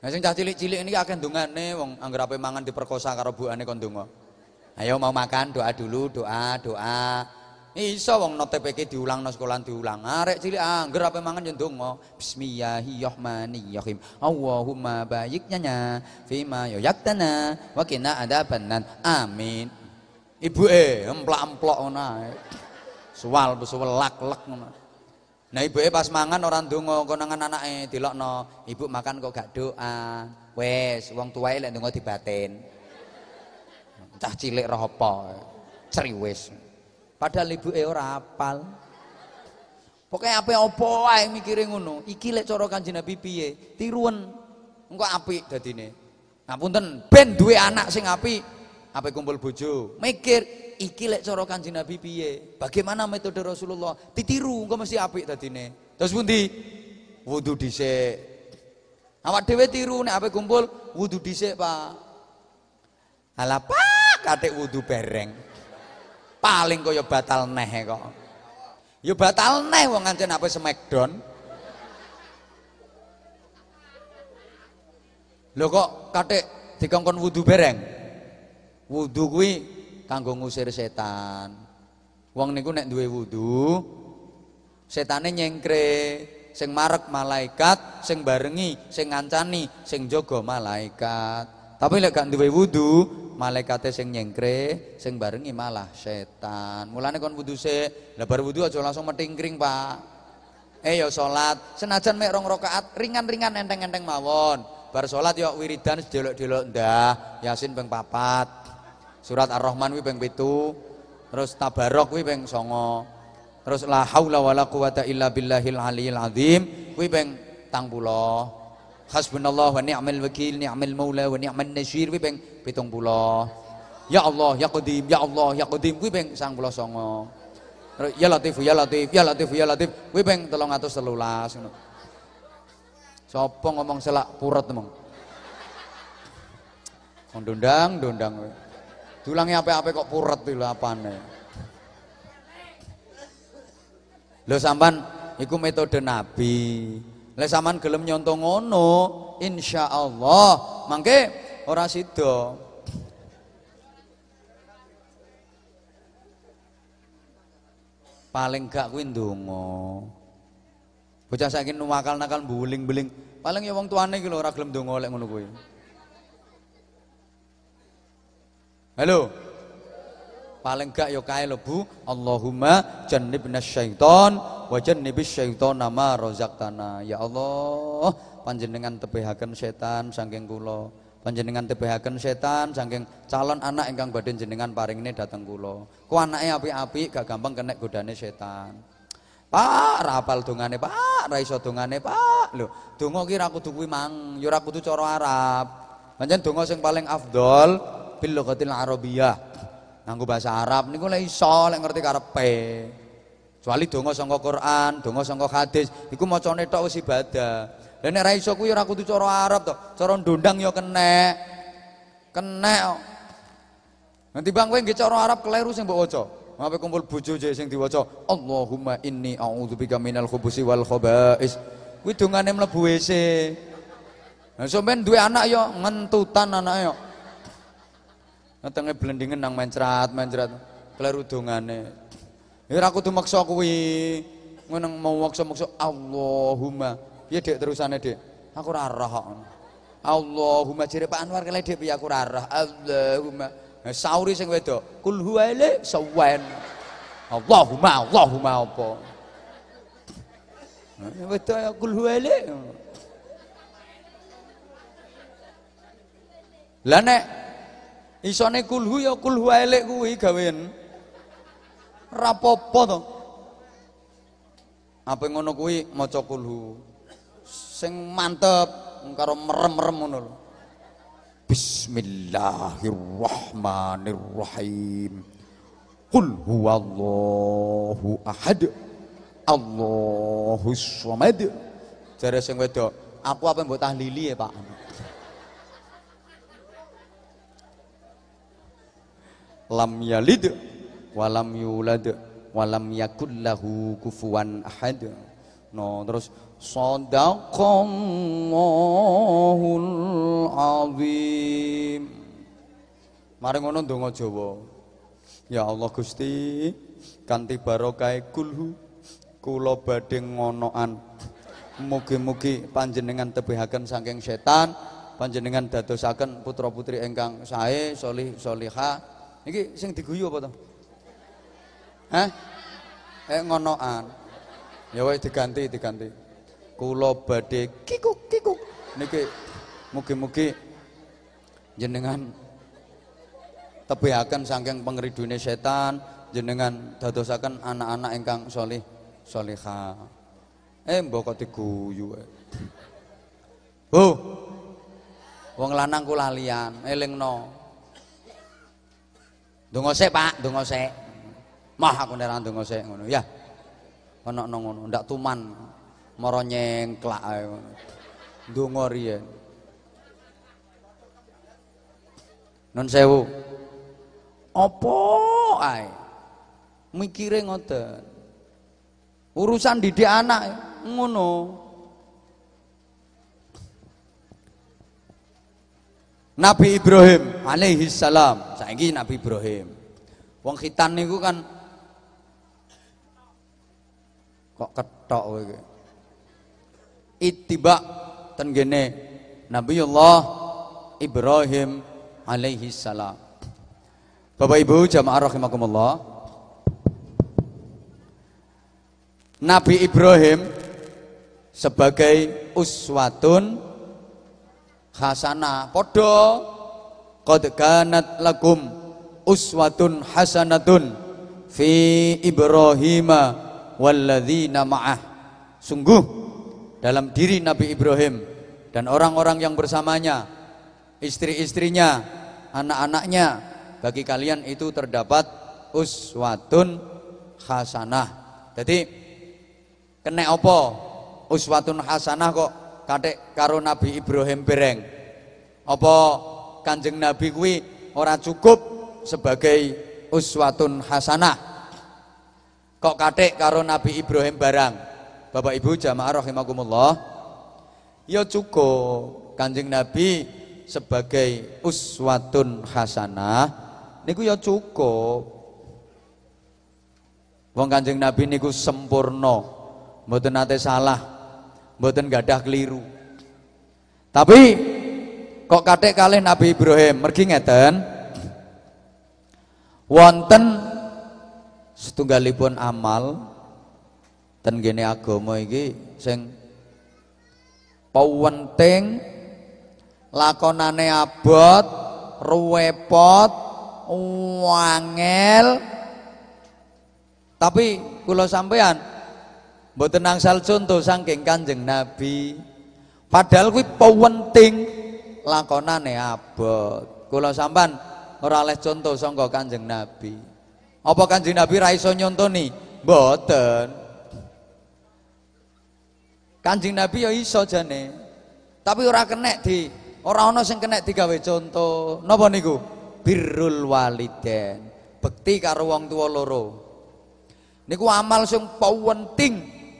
Nah sing cah cilik-cilik ini akeh ndongane wong anggere ape mangan diperkosa karo buane kon ndonga. Ayo mau makan doa dulu, doa, doa. Iso wong no TPK diulang no sekolah diulang. Arek cilik angger ape mangan yo ndonga. Bismillahirrahmanirrahim. Allahumma nya fima yaktana wa qina adzabannar. Amin. Ibuke emplak-emplok ngono ae. Suwal suwelak-lek ngono. Nah ibuke pas mangan orang ndonga konangan anake dilokno, ibu makan kok gak doa. Wes, wong tuwae lek ndonga dibatin. Cah cilik roh apa? Ceriwis. Padahal ibuke ora apal. Pokoknya apa-apa wae mikire ngono. Iki lek cara Kanjeng Nabi piye? Tiruan. Engko apik dadine. Ngapunten, ben duwe anak sing apik, apik kumpul bojo. Mikir iki lek cara Kanjeng Nabi piye? Bagaimana metode Rasulullah? Ditiru engko mesti apik dadine. Terus pundi? Wudu dhisik. Awak dhewe tiru nek ape kumpul wudu dhisik, Pak. Alah, Pak, katik wudu bereng. Paling kaya batal neh kok. Ya batal neh wong ngancen ape smackdown. Lho kok katik dikongkon wudu bereng? Wudu kuwi kanggo ngusir setan. Wong niku nek duwe wudu, setane nyengkre, sing marek malaikat, sing barengi, sing ngancani, sing jaga malaikat. Tapi lek gak duwe wudu, malaikate sing nyengkre, sing barengi malah setan. Mulane kon wudu sik, lah bar wudu aja langsung metingkring, Pak. Eh ya salat, senajan mek rong rakaat ringan-ringan enteng-enteng mawon. Bar salat ya wiridan sedelok-delok ndah, Yasin ping papat. Surat Ar-Rahman kuwi ping 7. Terus tabarok kuwi ping 9. Terus la haula wala quwata illa billahil aliyil azim kuwi ping 30. Hasbunallah wa ni'mal wakil, ni'mal maula wa ni'man nasir kuwi ping 70. Ya Allah, ya Qadim, ya Allah, ya Qadim kuwi ping 99. Terus ya Latif, ya Latif, ya Latif, ya Latif kuwi ping 313 ngono. Sapa ngomong selak puret emang. Wong dondang, dondang ape-ape kok puret iki lho apane. Lho sampan iku metode Nabi. Lek sampean gelem nyonto ngono, insyaallah mangke ora sida. Paling gak kuwi ndonga. Bocah saiki nuwakal-nakal buling-buling. Paling ya wong tuane iki lho ora gelem ndonga lek ngono kuwi. Halo. Paling gak ya kae lho Bu, Allahumma jannibna syaiton wa jannibis syaitona ma razaqtana. Ya Allah, panjenengan tebehaken setan saking kula. Panjenengan tebehaken setan saking calon anak ingkang badhe jenengan paringine dhateng kula. Ku anake apik-apik gak gampang kena godane setan. Pak, ra hafal dongane, Pak, ra iso dongane, Pak. Lho, donga ki ra kudu kuwi mang, ya ora kudu cara Arab. Pancen donga sing paling afdol bil lughatil arabiyyah. Nganggo bahasa Arab niku lek iso lek ngerti karepe. Kecuali donga sangka Quran, donga sangka hadis, iku macane tok wis ibadah. Lah nek ra iso kuwi ora kudu cara Arab to, cara ndondang ya kenek. Kenek. kok. Nanti bang kowe nggih cara Arab keliru sing mbok waca. Ngapain kumpul bojo je sing diwaca Allahumma inni a'udzubika minal khubusi wal khaba'is. Kuwi dongane mlebu WC. Nah sampean duwe anak yo ngentutan anake yo. Ngetenge blendingen nang mencrat-mencrat. Kleru dongane. Ya ora kudu maksa kuwi. Ngono mau maksa-maksa Allahumma. Piye Dik terusane Dik? Aku ora roh. Allahumma jere Pak Anwar kale Dik piye aku ora roh. Allahumma. Nah, sauri sing wedok, kul huwa ele sawen. Allahumma Allahumma apa? Nah, wedok ya kul huwa ele. Lah nek isone kulhu ya kulhu elek kuwi gawean. Rapopo to. Apa ngono kuwi maca kulhu. Sing mantep karo merem-merem ngono lho. Bismillahirrahmanirrahim. Qul huwallahu ahad. Allahus samad. Jare sing wedok, aku apa mbok tahlili ya, Pak? lam yalid walam yulad walam yakul lahu kufuwan ahad no terus sadaqallahul azim mari ngono ndonga Jawa ya Allah Gusti kanthi barokah kulhu kula badhe ngonoan mugi-mugi panjenengan tebihaken saking setan panjenengan dadosaken putra-putri ingkang sae solih solihah Iki sing diguyu apa to? Hah? Eh ngonoan. Ya wis diganti, diganti. Kula badhe kikuk kikuk. Niki mugi-mugi jenengan tebihaken saking pengridune setan, jenengan dadosaken anak-anak ingkang solih solihah. Eh mbok kok diguyu. eh. Bu. Wong lanang ku lalian, elingno. Donga sik, Pak, donga sik. Mah aku nek ora donga ya. Nang ngono, ndak tuman. Mara nyengklak ae. Ndonga riyen. Non sewu. Apa ae? Mikire ngoten. Urusan didik anak ngono. Nabi Ibrahim alaihi salam. Saiki Nabi Ibrahim. Wong khitan niku kan kok ketok kowe. Ittiba ten gene Nabiullah Ibrahim alaihi salam. Bapak Ibu jamaah rahimakumullah. Nabi Ibrahim sebagai uswatun hasanah podo qad kanat lakum uswatun hasanatun fi Ibrahim walladzina ma'ah sungguh dalam diri Nabi Ibrahim dan orang-orang yang bersamanya istri-istrinya anak-anaknya bagi kalian itu terdapat uswatun hasanah. Jadi kena apa? Uswatun hasanah kok kadek karo Nabi Ibrahim bereng. Apa kanjeng Nabi kuwi ora cukup sebagai uswatun hasanah? Kok kadek karo Nabi Ibrahim barang Bapak Ibu jamaah rahimakumullah ya cukup kanjeng Nabi sebagai uswatun hasanah niku ya cukup wong kanjeng Nabi niku sempurna mboten nate salah mboten gadah keliru. Tapi kok katik kalih Nabi Ibrahim mergi ngeten wonten setunggalipun amal ten gene agama iki sing penting lakonane abot ruwepot wangel tapi kula sampean Mboten nangsal contoh saking Kanjeng Nabi. Padahal kuwi penting lakonane abot. Kula sampean ora oleh contoh sangka Kanjeng Nabi. Apa Kanjeng Nabi ra iso nyontoni? Mboten. Kanjeng Nabi ya iso jane. Tapi ora kenek di ora ana sing kenek digawe contoh. Napa niku? Birrul waliden. Bekti karo wong tua loro. Niku amal sing penting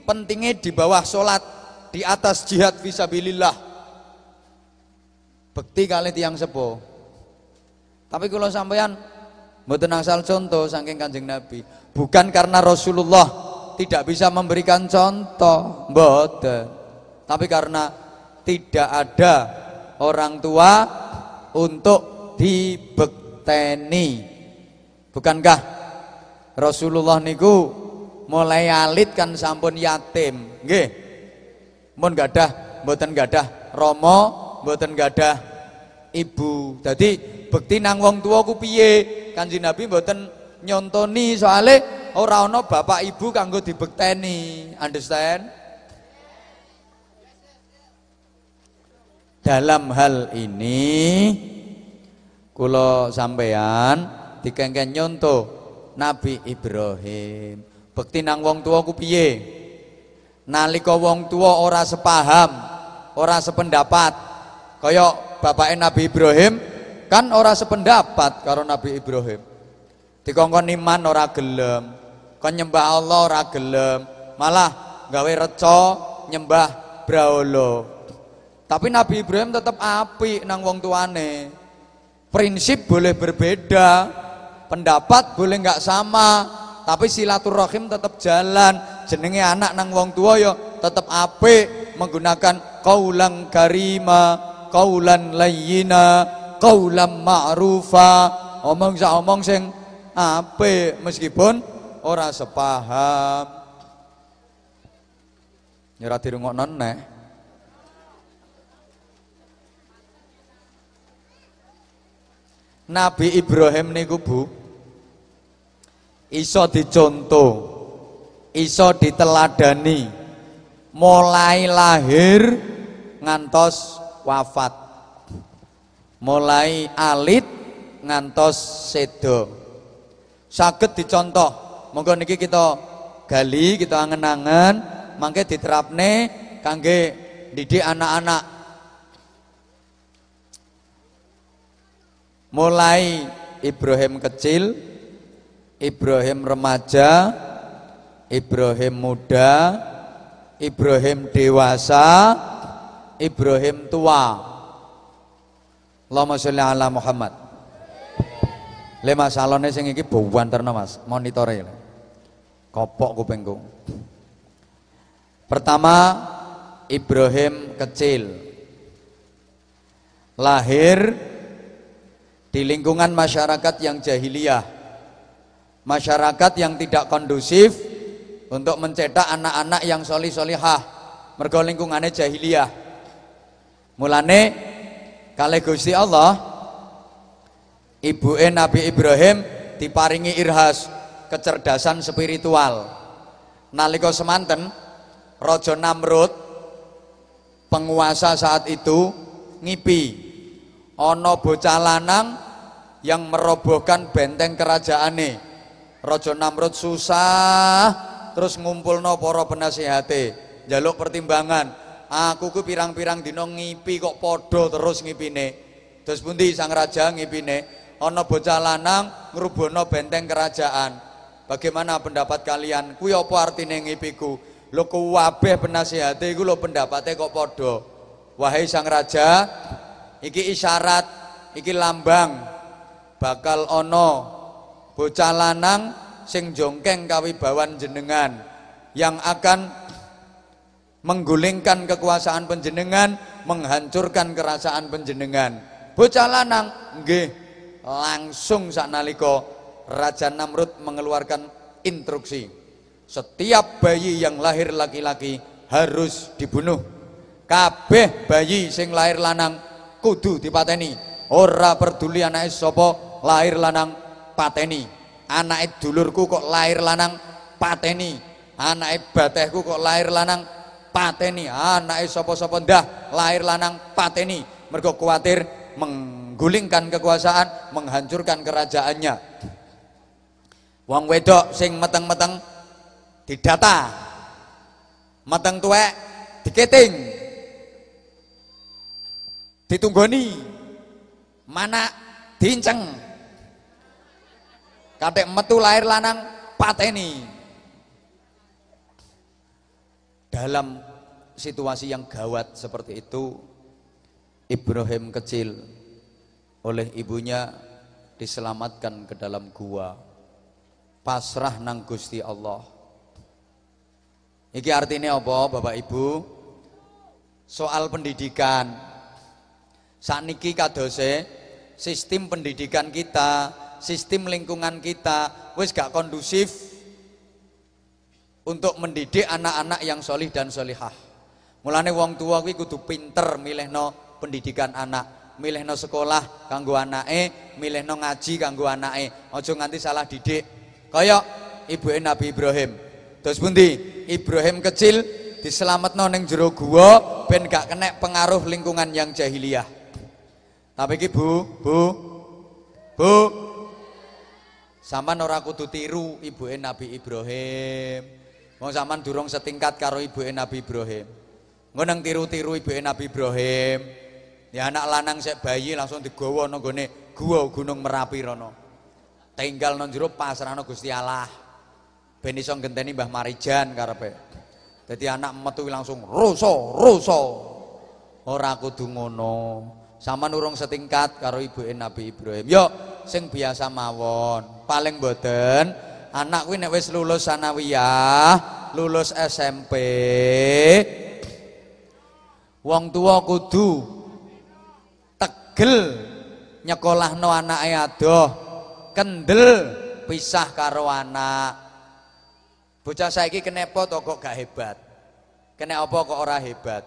pentingnya di bawah sholat di atas jihad visabilillah bekti kali tiang sepo tapi kalau sampean mboten asal contoh saking kanjeng Nabi bukan karena Rasulullah tidak bisa memberikan contoh. Mboten. Tapi karena tidak ada orang tua untuk dibekteni bukankah Rasulullah niku mulai alit kan sampun yatim? Nggih. Mun gadah mboten gadah rama mboten gadah ibu. Dadi bekti nang wong tua ku piye Nabi mboten nyontoni soale ora ana bapak ibu kanggo dibekteni understand? Dalam hal ini kula sampean dikengken nyontoh Nabi Ibrahim. Bekti nang wong tua ku piye? Nalika wong tua ora sepaham ora sependapat kaya bapaknya Nabi Ibrahim kan ora sependapat karo Nabi Ibrahim. Dikongkon iman ora gelem kon nyembah Allah ora gelem. Malah gawe reca nyembah braolo tapi Nabi Ibrahim tetap api nang wong tuane. Prinsip boleh berbeda pendapat boleh nggak sama tapi silaturahim tetap jalan. Jenenge anak nang wong tua yo tetap apik menggunakan kaulan karima kaulan layyina kaulan ma'rufa. Omong sa omong sing apik meskipun ora sepaham. Nyerah dirungokno neh Nabi Ibrahim niku Bu iso dicontoh iso diteladani mulai lahir ngantos wafat mulai alit ngantos sedo saged dicontoh monggo niki kita gali, kita angen-angen, mangke diterapne kangge didik anak-anak. Mulai Ibrahim kecil, Ibrahim remaja, Ibrahim muda, Ibrahim dewasa, Ibrahim tua. Allahumma sholli ala Muhammad. Le salonnya sing iki buwanterno Mas, monitore kopok kupingku Pertama Ibrahim kecil. Lahir di lingkungan masyarakat yang jahiliyah. Masyarakat yang tidak kondusif untuk mencetak anak-anak yang soli solihah mergo lingkungannya jahiliyah. Mulane kali Gusti Allah ibu Nabi Ibrahim diparingi irhas kecerdasan spiritual. Nalika semanten Raja Namrud penguasa saat itu ngipi. Ana bocah lanang yang merobohkan benteng kerajaane. Raja Namrud susah terus ngumpulno para penasihate. Jaluk pertimbangan aku ku pirang-pirang dina ngipi kok padha terus ngipine. Terus pundi sang raja ngipine? Ana bocah lanang ngrubohno benteng kerajaan bagaimana pendapat kalian kuwi apa artine ngipiku Lho kuwabeh penasihate iku lho pendapatnya kok padha. Wahai sang raja, iki isyarat, iki lambang bakal ono bocah lanang sing jongkeng kawibawan jenengan yang akan menggulingkan kekuasaan penjenengan, menghancurkan kerasaan penjenengan. Bocah lanang, nggih, langsung saknalika Raja Namrud mengeluarkan instruksi. Setiap bayi yang lahir laki-laki harus dibunuh. Kabeh bayi sing lahir lanang kudu dipateni. Ora peduli anake sapa lahir lanang pateni. Anake dulurku kok lahir lanang pateni. Anake batehku kok lahir lanang pateni. Anake sapa-sapa ndah lahir lanang pateni. Mergo kuatir menggulingkan kekuasaan menghancurkan kerajaannya wong wedok sing meteng-meteng didata. Mateng tuwek diketing. Ditunggoni. Mana? Dinceng kadek metu lahir lanang pateni. Dalam situasi yang gawat seperti itu Ibrahim kecil oleh ibunya diselamatkan ke dalam gua pasrah nang Gusti Allah Iki artinya apa Bapak Ibu? Soal pendidikan. Sakniki kadose sistem pendidikan kita, sistem lingkungan kita wis gak kondusif untuk mendidik anak-anak yang solih dan solihah. Mulane wong tua kuwi kudu pinter milihno pendidikan anak, milihno sekolah kanggo anake, milihno ngaji kanggo anake. Aja nganti salah didik. Kaya ibu Nabi Ibrahim. Terus pundi? Ibrahim kecil diselametno ning jero gua ben gak kena pengaruh lingkungan yang jahiliyah. Tapi iki Bu, Bu. Bu. Saman ora kudu tiru ibuke Nabi Ibrahim. Wong sampean durung setingkat karo ibuke Nabi Ibrahim. Ngono tiru-tiru ibuke Nabi Ibrahim. Ya anak lanang sek bayi langsung digawa nang gone gua Gunung Merapi rono. Tinggal nang jero pasrahno Gusti Allah ben iso ngenteni Mbah Marijan karepe. Dadi anak metu langsung ruso, ruso. Ora kudu ngono. Sama nurung setingkat karo ibuke Nabi Ibrahim. Yo sing biasa mawon. Paling boten anak kuwi nek wis lulus sanawiyah, lulus SMP, wong tua kudu tegel nyekolahno anake adoh, kendel pisah karo anak. Bocah saiki kenepo to kok gak hebat. Kena apa kok ora hebat.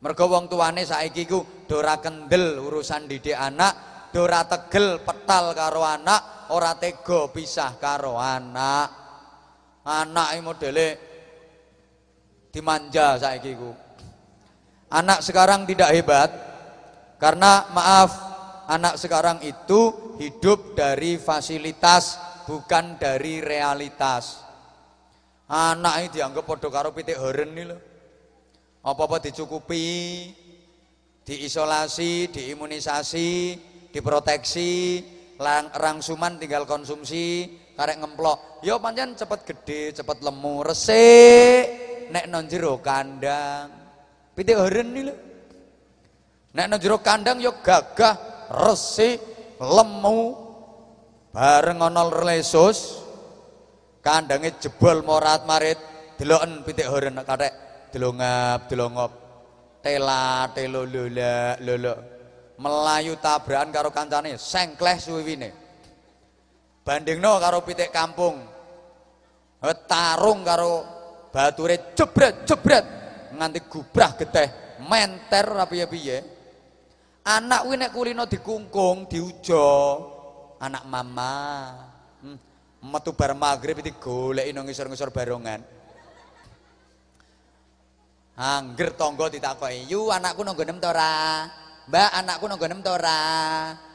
Mergo wong tuane saiki ku dora kendel urusan didik anak, dora tegel petal karo anak, ora tega pisah karo anak. Anak modele dimanja saiki ku. Anak sekarang tidak hebat karena maaf anak sekarang itu hidup dari fasilitas bukan dari realitas. Anak ini dianggap podo karo pitik heren nih loh. Apa-apa dicukupi, diisolasi, diimunisasi, diproteksi lang rangsuman tinggal konsumsi karek ngemplok yo pancen cepet gede cepet lemu resik nek non jero kandang pitik heren nih lho nek non jero kandang yo gagah resik lemu bareng ana lesus kandange jebol morat marit deloken pitik heren kathek delongap delongop tela telo lola lolo melayu tabrakan karo kancane sengkleh suwiwine bandingno karo pitik kampung tarung karo bature jebret jebret. Nganti gubrah geteh menter apa ya piye anak kuwi nek kulino dikungkung diujo anak mama hmm. metu bar magrib iki goleki nang ngisor-ngisor barongan Angger tonggo ditakoki, "Yu anakku nang nggonem ta ora?" Mbak anakku nang gonem ta?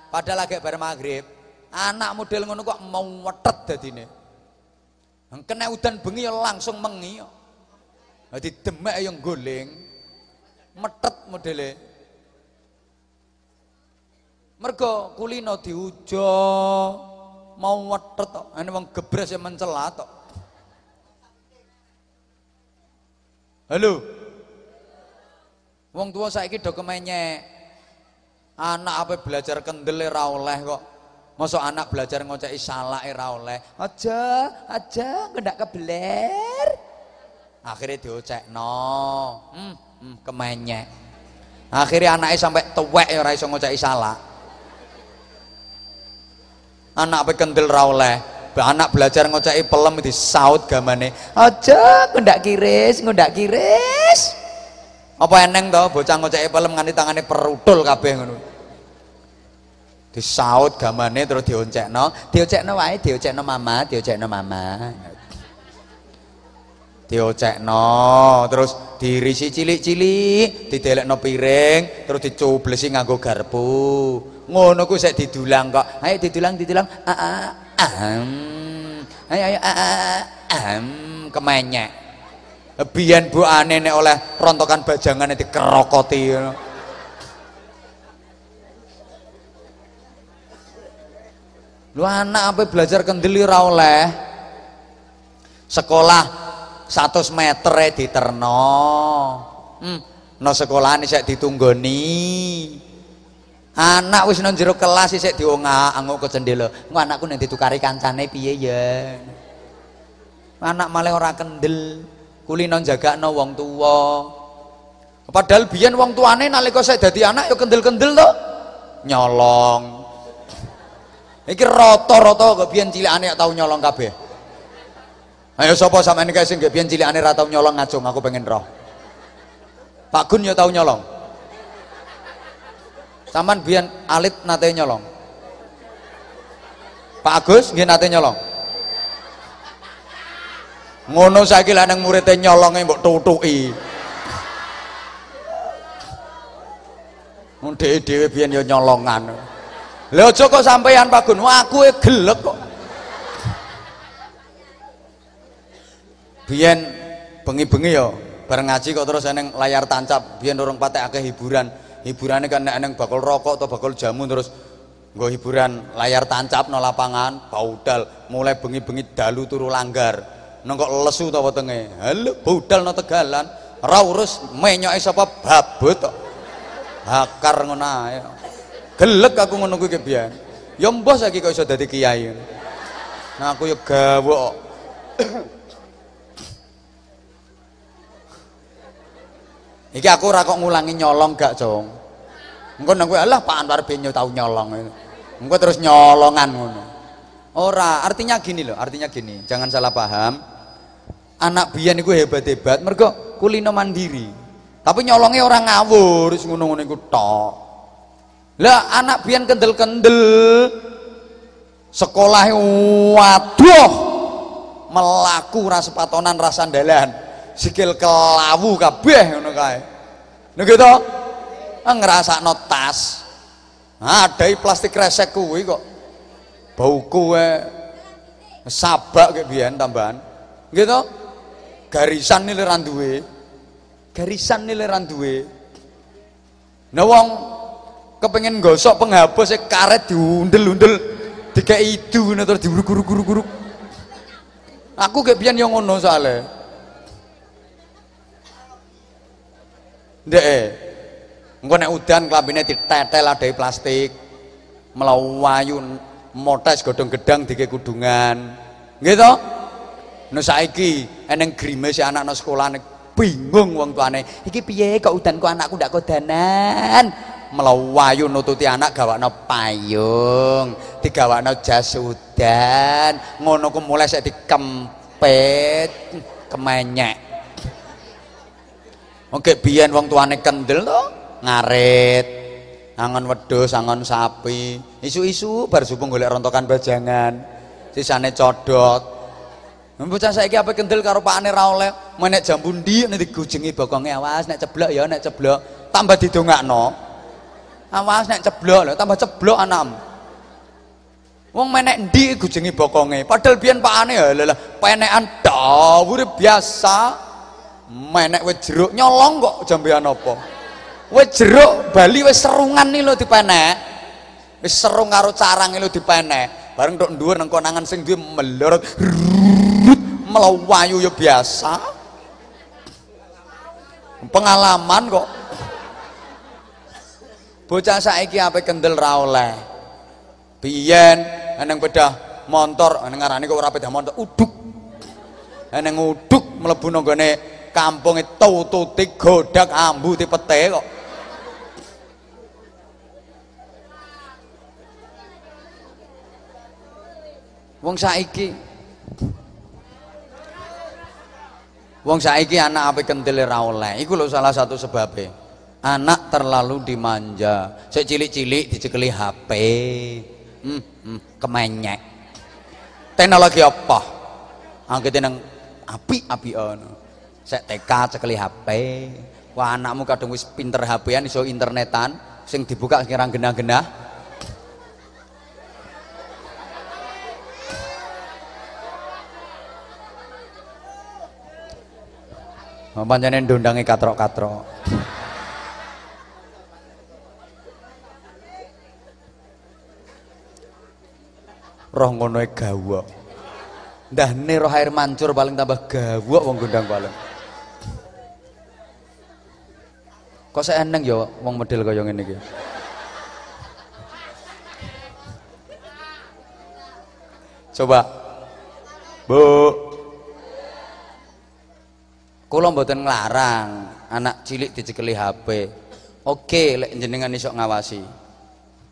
Padahal lagi bar maghrib. Anak model ngono kok mau wetet dadine. Kena udan bengi ya langsung mengi. Dadi demek yang goling. Metet modele. Mergo kulino diujo mau wetet tok. Ane wong gebres ya mencela tok. Halo. Wong tua saiki do kemenyek. Anak apa belajar kendel ora kok. Masa anak belajar ngoceki salah ora oleh. Aja, aja ngendak kebeler. Akhirnya diocekno. Hmm, hmm kemenyek. Akhirnya anaknya sampai tuwek ya ora iso ngoceki salah. Anak kendel ra oleh. Anak belajar ngoceki pelem di saut gamane. Aja ngendak kiris, ngendak kiris. Apa eneng to bocah ngoceki pelem nganti tangane perutul kabeh ngono disaut gamane terus dioncekno dioncekno wae dioncekno mama dioncekno mama diocekno terus dirisi cilik-cilik didelekno piring terus dicublesi nganggo garpu ngono ku sik didulang kok ayo didulang didulang ah ah ahem ayo ayo ah ah ahem kemenyek biyen bu ane nek oleh rontokan bajangane dikerokoti ngono Lu anak apa belajar kendeli ora oleh. Sekolah 100 meter diterno. Hmm, no sekolah ini saya ditunggoni. Anak wis nang jero kelas isik diongak-anguk ke cendela. Engko anakku nek ditukari kancane piye ya. Anak malah ora kendel. Kulino jagakno wong tuwa. Padahal biyen wong tuane nalika saya dadi anak ya kendel-kendel to. Nyolong, Iki rata-rata kok biyen cilikane tau nyolong kabeh. Ayo sapa sampeyan iki sing biyen cilikane ra tau nyolong ngajung aku pengen roh. Pak Gun ya tau nyolong. Saman biyen alit nate nyolong. Pak Agus nggih nate nyolong. Ngono saiki lek nang muridé nyolonge mbok tutuki. Mun dhewe-dhewe biyen ya nyolongan. Lha aja kok sampeyan Pak Gun, aku e gelek kok. Biyen bengi-bengi ya bareng ngaji kok terus eneng layar tancap, biyen orang patek akeh hiburan. Hiburane kan nek eneng bakul rokok atau bakul jamu terus nggo hiburan layar tancap no lapangan, baudal, mulai bengi-bengi dalu turu langgar. Kok lesu ta wetenge. Halo, baudal no tegalan, ora urus menyoke sapa babut kok. Hakar ngono ae gelek aku ngono kuwi biyen ya mbah saiki kok iso dadi kiai nah aku ya gawok iki aku ora kok ngulangi nyolong gak cong engko nang kowe alah Pak Anwar benyo tau nyolong. Engko terus nyolongan ngono. Ora artinya gini loh artinya gini. Jangan salah paham. Anak biyen iku hebat-hebat mergo kulino mandiri. Tapi nyolongnya orang ngawur ngono-ngono iku tok. Lah anak biyen kendel-kendel. Sekolah waduh melaku rasa patonan rasa sandalan sikil kelawu kabeh ngono kae. Nek gitu. Ah, ngrasakno tas. Ada plastik resek kuwi kok. Bau kue sabak kayak biyen tambahan. Gitu. Garisan nilai randuwe garisan nilai randuwe nah wong kepengen gosok penghapus e karet diundel-undel dikei ngono terus diuruk-uruk-uruk. Aku kayak biyen yo ngono soalnya. Ndek. e. Engko nek udan klambine ditetel adai plastik. Melawayu motes godhong gedang dike kudungan. Nggih to? Nah saiki eneng grimes si anak nang sekolah bingung wong tuane. Iki piye kok udan kok anakku ndak kodanan? Melawayu nututi anak gawakno payung, digawakno jas udan, ngono ku mulai sik dikempet, kemenyek. Oke biyen wong tuane kendel to, ngarit. Angon wedhus, angon sapi. Isu-isu bar subuh golek rontokan bajangan. Sisane codot. Bocah saiki apa kendel karo pakane ra oleh, menek jambu ndi nek digujengi bokonge awas nek ceblok ya nek ceblok tambah didongakno. Awas nek ceblok lho tambah ceblok anam. Wong menek ndi gujengi bokonge, padahal biyen pakane ya lha penekan dawure biasa. Menek wis jeruk nyolong kok jambean apa? Wis jeruk Bali wis serungan nih lho dipenek. Wis serung karo carang lho dipenek. Bareng tok dhuwur nang konangan sing duwe melorot melawayu ya biasa pengalaman kok bocah saiki apa kendel ra oleh biyen bedah motor eneng ngarani kok ora bedah motor uduk eneng uduk mlebu nang gone kampunge tututi godak ambu dipete kok Wong saiki Wong saiki anak apa kentil ra oleh. Iku salah satu sebabnya. Anak terlalu dimanja. Sik cilik-cilik dicekeli HP. Hmm, hmm, kemenyek. Teknologi apa? Anggete nang api-api ono. Sek TK cekeli HP. Wah anakmu kadung wis pinter HP-an iso internetan sing dibuka sing genah-genah. Pancene ndondange katrok-katrok. Roh ngono e gawok. Ndahne roh air mancur paling tambah gawok wong gondang paling. Kok saya eneng ya wong model kaya ngene iki. Coba. Bu, Kula mboten nglarang anak cilik dicekeli HP. Oke, lek jenengan iso ngawasi.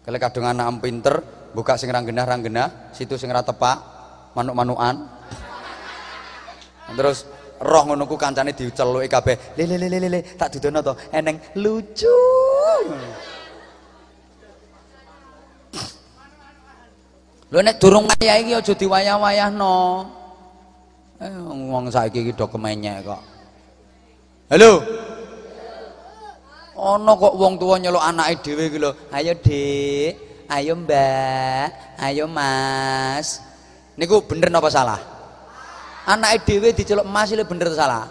Kalau kadung anak pinter, buka sing ranggenah ranggenah, situ sing ra tepak, manuk-manukan. Terus roh ngono ku kancane diceluki kabeh. Le le le le le tak dudono to, eneng lucu. Lho nek durung wayah iki aja diwayah-wayahno. Eh wong saiki iki do kemenyek kok. Halo. Ana kok wong tua nyeluk anake dhewe iki lho. Ayo, Dik. Ayo, Mbak. Ayo, Mas. Niku bener napa salah? Anake dhewe diceluk Mas iki bener salah?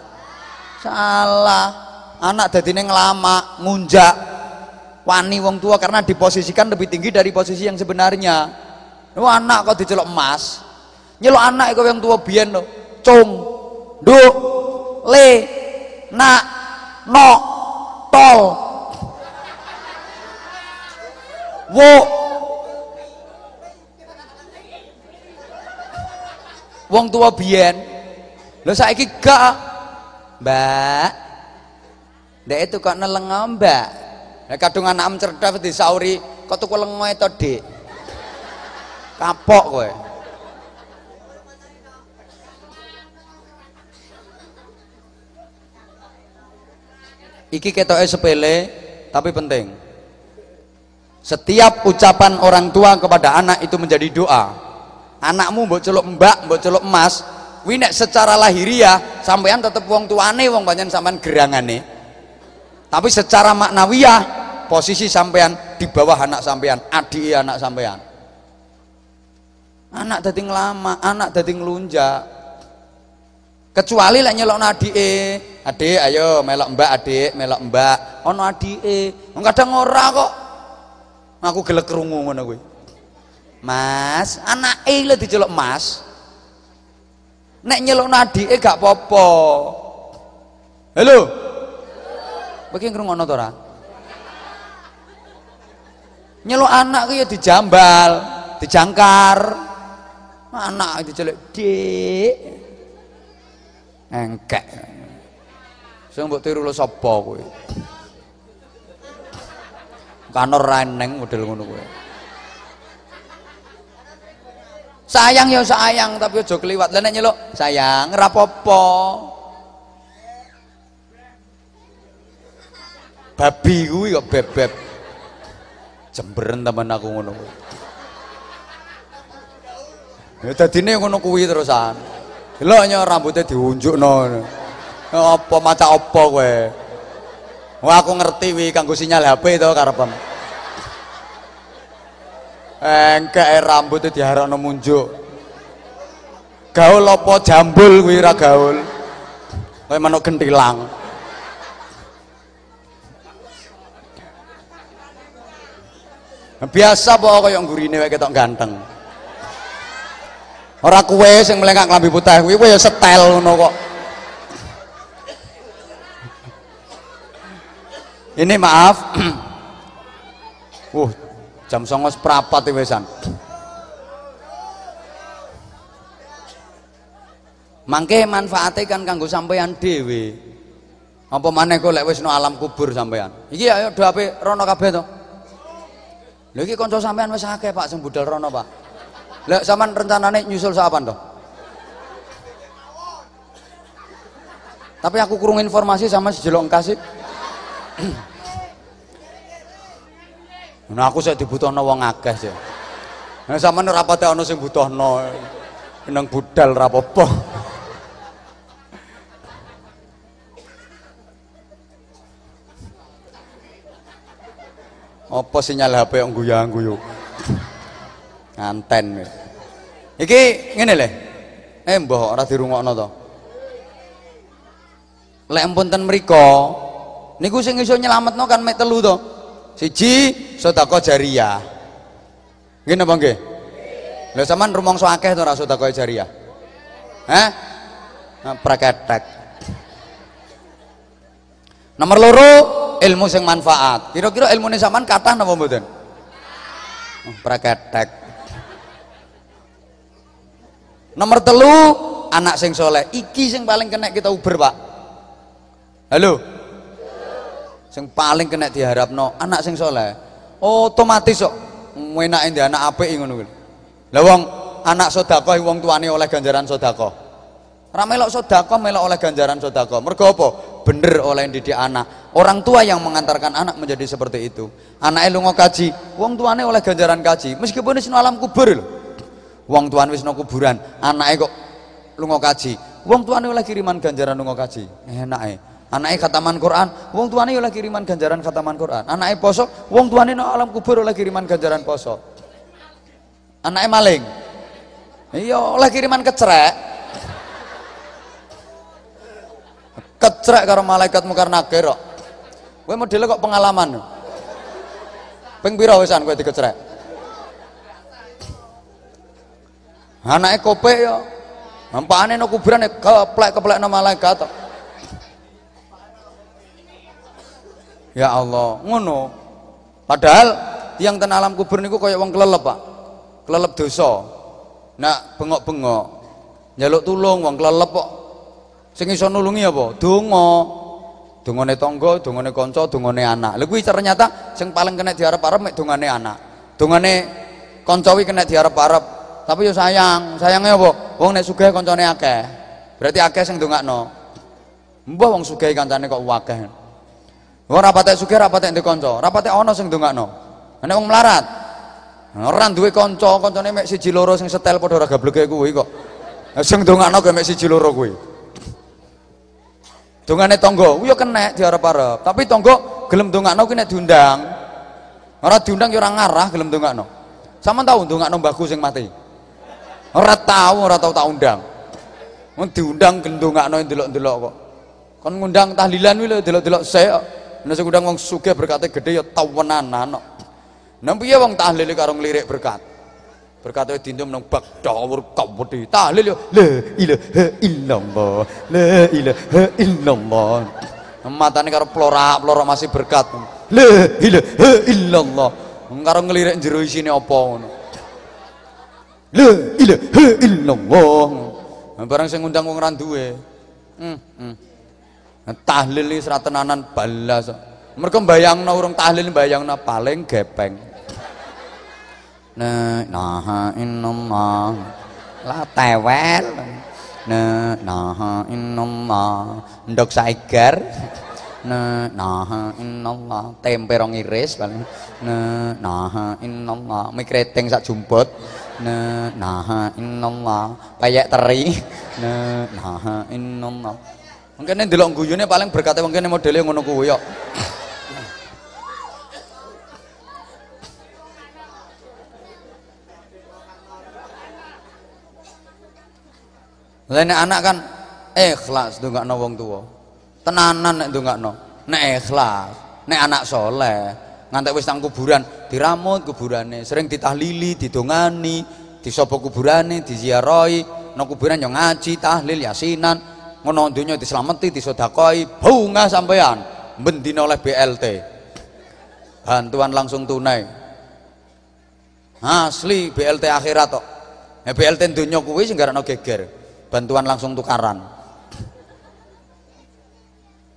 Salah. Anak dadine ngelama, ngunjak. Wani wong tua karena diposisikan lebih tinggi dari posisi yang sebenarnya. Lu anak kok diceluk Mas. Nyeluk anak iku yang tua biyen lho. Cung. Nduk. Le nak no tol wo wong tua biyen lho saiki gak. Mbak. Ndek itu kok neleng mbak? Nek kadung anak cerdas disauri kok tuku lengo itu dik? Kapok kowe. Iki ketoke sepele tapi penting. Setiap ucapan orang tua kepada anak itu menjadi doa. Anakmu mbok celuk mbak, mbok celuk emas, kuwi secara lahiriah sampean tetep wong tuane wong pancen sampean gerangane. Tapi secara maknawiyah posisi sampean di bawah anak sampean, adik anak sampean. Anak dadi ngelama, anak dadi ngelunjak. Kecuali lek nyelok adike, adik ayo melok mbak adik melok mbak ono adike kadang ora kok Aku gelek krungu ngono kuwi. Mas, anake lho diceluk Mas. Nek nyelukno adike gak apa-apa. Halo. Kowe ki ngrungokno? Nyeluk anak ku ya dijambal, dijangkar. Anak diceluk, "Dik." Engkek. Sing mbok tiru lho sapa kowe? Kanor reneng model ngono kowe. Sayang ya sayang tapi aja kliwat. Lah nek nyeluk, sayang apa-apa. Babi kuwi kok bebeb. Jemberen temen aku ngono kuwi. Ya dadine ngono kuwi terusan. Delok nya rambutnya diunjukno. Apa maca apa kowe? Wah aku ngerti wi kanggo sinyal HP to karepem. Engkek rambutnya diharapno munjuk. Gaul apa jambul kuwi ra gaul. Kayak manuk gentilang. Biasa apa kaya nggurine wae ketok ganteng. Ora kuwe sing melengak klambi putih kuwi kowe ya setel ngono kok. Ini maaf. uh, jam songos perapat iki wesan. Mangke manfaate kan kanggo sampean dhewe. Apa maneh kok lek no alam kubur sampean. Iki ayo do ape rono kabeh to. Lha iki kanca sampean akeh Pak sing budal rono, Pak. Lek sampean rencanane nyusul sapan to? Tapi aku kurung informasi sama si jelok kasih. Nah aku saya dibutuhno wong akeh sih. Nah sampean ora pate ana sing butuhno. Nang budal ra apa-apa. Apa sinyal HP yang guyang-guyu? Nganten. Iki ngene le. Eh mbah ora dirungokno to. Lek mpunten mriku niku sing iso nyelametno kan mek telu to. Siji sedekah jariyah. Nggih napa nggih? Lha sampean rumangsa akeh to ora sedekah jariyah? Hah? Nah, praketek. Nomor loro ilmu sing manfaat. Kira-kira ilmune sampean kathah napa mboten? Oh, praketek. Nomor telu anak sing soleh. Iki sing paling kena kita uber pak. Halo. Sing paling kena diharapno anak sing soleh. Otomatis kok enake ndek anak apik ngono kuwi. Wong anak sedekah wong tuane oleh ganjaran sedekah. Ora melok sedekah melok oleh ganjaran sedekah. Mergo? Bener oleh didik anak. Orang tua yang mengantarkan anak menjadi seperti itu. Anaknya lunga kaji, wong tuane oleh ganjaran kaji. Meskipun wis alam kubur lho. Wong tuane wis kuburan, anaknya kok lunga kaji. Wong tuane oleh kiriman ganjaran lunga kaji. Enake. Anaknya khataman Quran, wong tuane oleh kiriman ganjaran khataman Quran. Anaknya poso, wong tuane nang alam kubur oleh kiriman ganjaran poso. Anaknya maling. Iya oleh kiriman kecrek. Kecrek karo malaikat mungkar nakir kok. Kowe modele kok pengalaman. Ping pira wisan kowe dikecrek? Anake kopek ya. Nampakane no kuburan ya keplek-keplek no malaikat. tok. Ya Allah, ngono. Padahal yang ten alam kubur niku kaya wong kelelep, Pak. Kelelep dosa. Nak bengok-bengok njaluk tulung wong kelelep kok. Sing iso nulungi apa? Donga. Dongane tangga, dongane kanca, dongane anak. Lha kuwi ternyata sing paling kena diarep-arep mek dongane anak. Dongane kanca kuwi kena diarep-arep. Tapi yo sayang, sayangnya apa? Wong nek sugih kancane akeh. Berarti akeh sing ndongakno. Mbah wong sugih kancane kok akeh. Wong ra patek sugih ra patek ndek kanca, ra patek ana sing ndongakno. Nek wong melarat, ora duwe kanca, kancane mek siji loro sing setel padha ora gableke kuwi kok. Sing ndongakno ge mek siji loro kuwi. Dongane tangga, kuwi yo kenek diarep-arep. Tapi tangga gelem ndongakno kuwi nek diundang. Ora diundang yo ora ngarah gelem ndongakno. Sampeyan tau ndongakno mbahku sing mati? Ora tau, ora tau tak undang. Wong diundang gendongakno ndelok-ndelok kok. Kon ngundang tahlilan kuwi lho delok-delok sik Nek sing ngundang wong sugih berkate gede ya tawenanan kok. Nang piye wong tahlil karo nglirik berkat? Berkat itu dindum nang bak dawur kabudi. Tahlil yo la ilaha illallah. La ilaha illallah. Matane karo plorak-plorak masih berkat. La ilaha illallah. Karo nglirik jero isine apa ngono. La ilaha illallah. Barang sing ngundang wong ra duwe. Hmm, hmm. Tahlil iki tenanan balas. Mereka bayangno urung tahlil bayangno paling gepeng. La ilaha illallah. La tewel. La ilaha illallah. Ndok saigar. La ilaha illallah. Tempe rong iris paling. La ilaha illallah. Mie kreteng sak jumput. La ilaha illallah. Payek teri. La ilaha illallah. Mungkin ndelok guyune paling berkate mungkin modele ngono kuwi nek anak kan ikhlas ndongakno wong tuwa. Tenanan nek ndongakno. Nek ikhlas, nek anak soleh, ngantek wis nang kuburan diramut kuburane, sering ditahlili, didongani, disopo kuburane, diziarahi, nang kuburan yo ngaji, tahlil, yasinan, ngono donya dislameti, disedakoi, bunga sampean bendina oleh BLT. Bantuan langsung tunai. Asli BLT akhirat tok. Ya BLT donya kuwi sing garano geger. Bantuan langsung tukaran.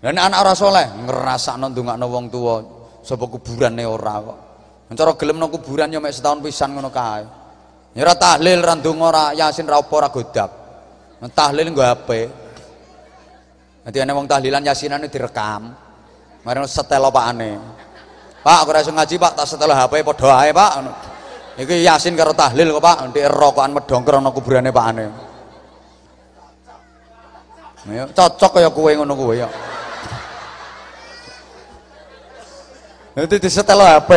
Dan anak ora soleh ngerasakno ndongakno wong tuwa. Sapa kuburane ora kok. Cara gelem nang kuburan yo mek setahun pisan ngono kae. Ya ora tahlil ra ora yasin ra apa ora godak tahlil HP Nanti ana wong tahlilan yasinane direkam. Mari setel pakane. Pak, aku ora iso ngaji, Pak, tak setel HP padha ae, Pak. Iki yasin karo tahlil kok, Pak. Ndek rokokan medongker ana kuburane pakane. Ya, cocok kaya kowe ngono kowe ya. Nanti disetel HP.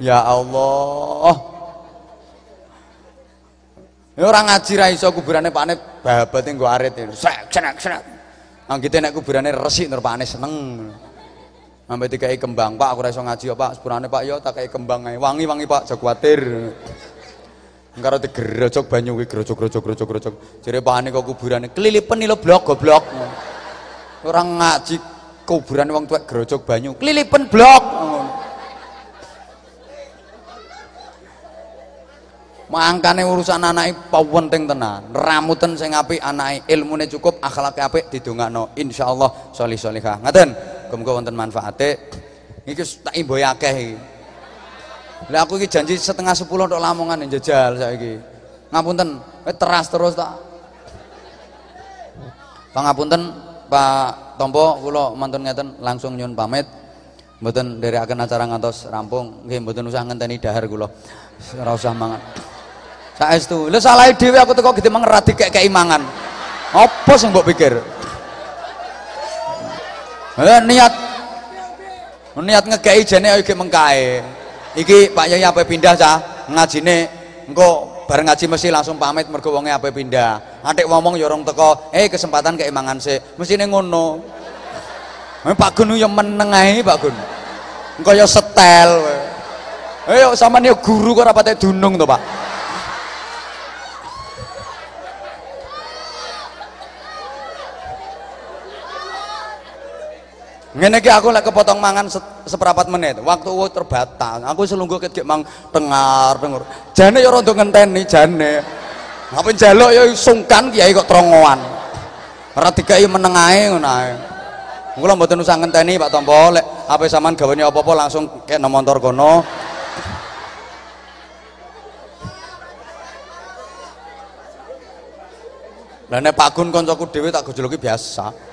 Ya Allah. Ya ora ngaji ra iso kuburane pakne babate nggo arit. Sek senek senek. Anggite nek kuburane resik nur pakne seneng. Sampai dikai kembang, Pak, aku rasa ngaji ya, Pak. Sepurane Pak ya tak kembang ae. Wangi-wangi, Pak, aja kuwatir. Engkaro digerojok banyu kuwi grojok-grojok grojok-grojok. Jare pakane kok kuburane kelilipen lho blok goblok. Orang ngaji kuburan wong tuwek grojok banyu, kelilipen blok. Mangkane urusan anake penting tenan. Ramuten sing apik anake, ilmune cukup, akhlake apik didongakno. Insyaallah sholih sholihah. Ngaten. Muga-muga wonten manfaate. Iki tak imboy akeh iki. Lah aku iki janji setengah sepuluh untuk Lamongan njajal saiki. Ngapunten, teras terus tak. Pangapunten Pak Tompo kula mantun ngeten langsung nyun pamit. Mboten nderekaken acara ngantos rampung. Nggih mboten usah ngenteni dahar kula. Ora usah mangan. Saestu. Lha salahe dhewe aku teko gede mangan ra dikek mangan. Apa sing mbok pikir? Eh niat niat ngekei jene ge mengkae. Iki Pak Yai apa pindah cah ngajine engko bareng ngaji mesti langsung pamit mergo wonge apa pindah. Atik ngomong ya orang teko, eh kesempatan keimangan sih. Mestine ngono. Eh, Pak Gun yo meneng Pak Gun. Engko yo setel. Eh sampean yo guru kok ora patek dunung to Pak. Ngene iki aku lek kepotong mangan se seperempat menit. Waktu terbatas. Aku selungguh ket mang tengar dengar. Jane ya rada ngenteni jane. Apa njaluk ya sungkan kiai kok trongoan. Ora dikai meneng ae ngono ae. Kula mboten usah ngenteni Pak Tompo lek ape sampean gawane apa-apa langsung kek montor kono. Lah nek Pak Gun kancaku dhewe tak gojoloki biasa.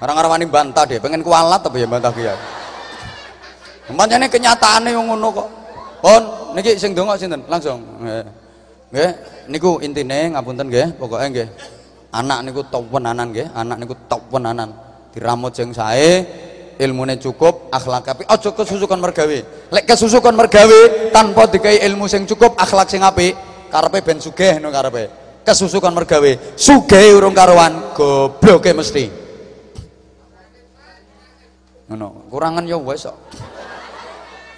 Orang-orang wani bantah deh, pengen kualat tapi ya bantah kiai. Pancene kenyataane yang ngono kok. Pon niki sing donga sinten? Langsung. Nggih. Niku intine ngapunten nggih, pokoke nggih. Anak niku top anan nggih, anak niku top anan. Diramut sing sae, ilmune cukup, akhlak apik. Aja kesusukan mergawe. Lek kesusukan mergawe tanpa dikai ilmu sing cukup, akhlak sing apik, karepe ben sugih no. Kesusukan mergawe, sugih urung karuan, gobloke mesti. Ngono. Kurangan ya wis kok.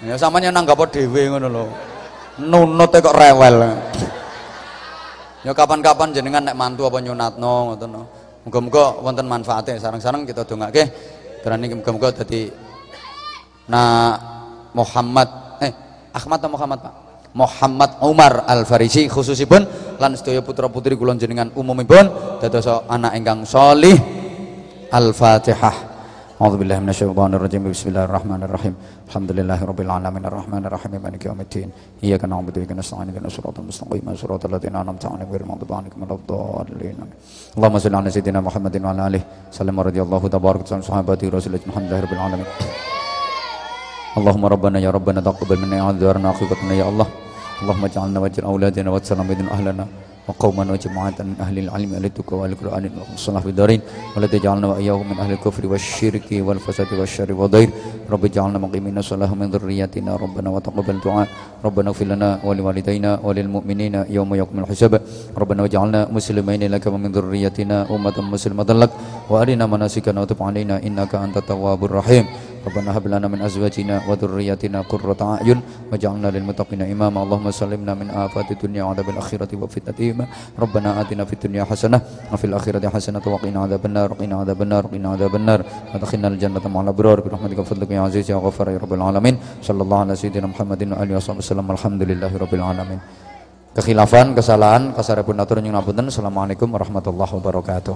Ya sampeyan nanggap dhewe ngono lho. Nunute kok rewel. Ya kapan-kapan jenengan nek mantu apa nyunatno ngoten no muga-muga wonten manfaate. Sareng-sareng kita dongake. Berani muga-muga dadi nah Muhammad eh Ahmad atau Muhammad Pak? Muhammad Umar Al Farisi khususipun lan sedaya putra-putri kula jenengan umumipun dados anak ingkang solih Al-Fatihah أعوذ بالله من الشيطان الرجيم. بسم الله الرحمن الرحيم. الحمد لله رب العالمين. الرحمن الرحيم. مالك يوم الدين. إياك نعبد وإياك نستعين. اهدنا الصراط المستقيم. صراط الذين أنعمت عليهم غير المغضوب عليهم ولا الضالين. اللهم صل على سيدنا محمد وعلى آله وسلم. رضي الله تبارك وتعالى صحابته رسول الحمد لله رب العالمين. اللهم ربنا يا ربنا تقبل منا أعذارنا عقيقتنا يا الله. اللهم اجعلنا واجعل أولادنا واجعلنا من أهلنا. وقوما وجماعة من أهل العلم أهل التقوى والقرآن والصلاة في الدارين ولا تجعلنا وإياهم من أهل الكفر والشرك والفساد والشر والضير رب اجعلنا مقيمين الصلاة من ذريتنا ربنا وتقبل دعاء ربنا اغفر لنا ولوالدينا وللمؤمنين يوم يقوم الحساب ربنا واجعلنا مسلمين لك ومن ذريتنا أمة مسلمة لك وأرنا مناسكنا وتب علينا إنك أنت التواب الرحيم Rabbana hab lana min azwajina wa dhurriyyatina qurrata a'yun waj'alna imama. Allahumma sallimna min afati dunya wa adzabil wa fitnati. Rabbana atina fid dunya hasanah wa fil akhirati hasanah wa qina adzabannar. Qina adzabannar. Qina adzabannar. Wa adkhilna al jannata ma'al abrar bi rahmatika fadlika ya aziz ya ghaffar ya alamin. Sallallahu ala wasallam. Alhamdulillahi alamin. Kekhilafan, kesalahan, kasarepunatur nyunapunten. Assalamualaikum warahmatullahi wabarakatuh.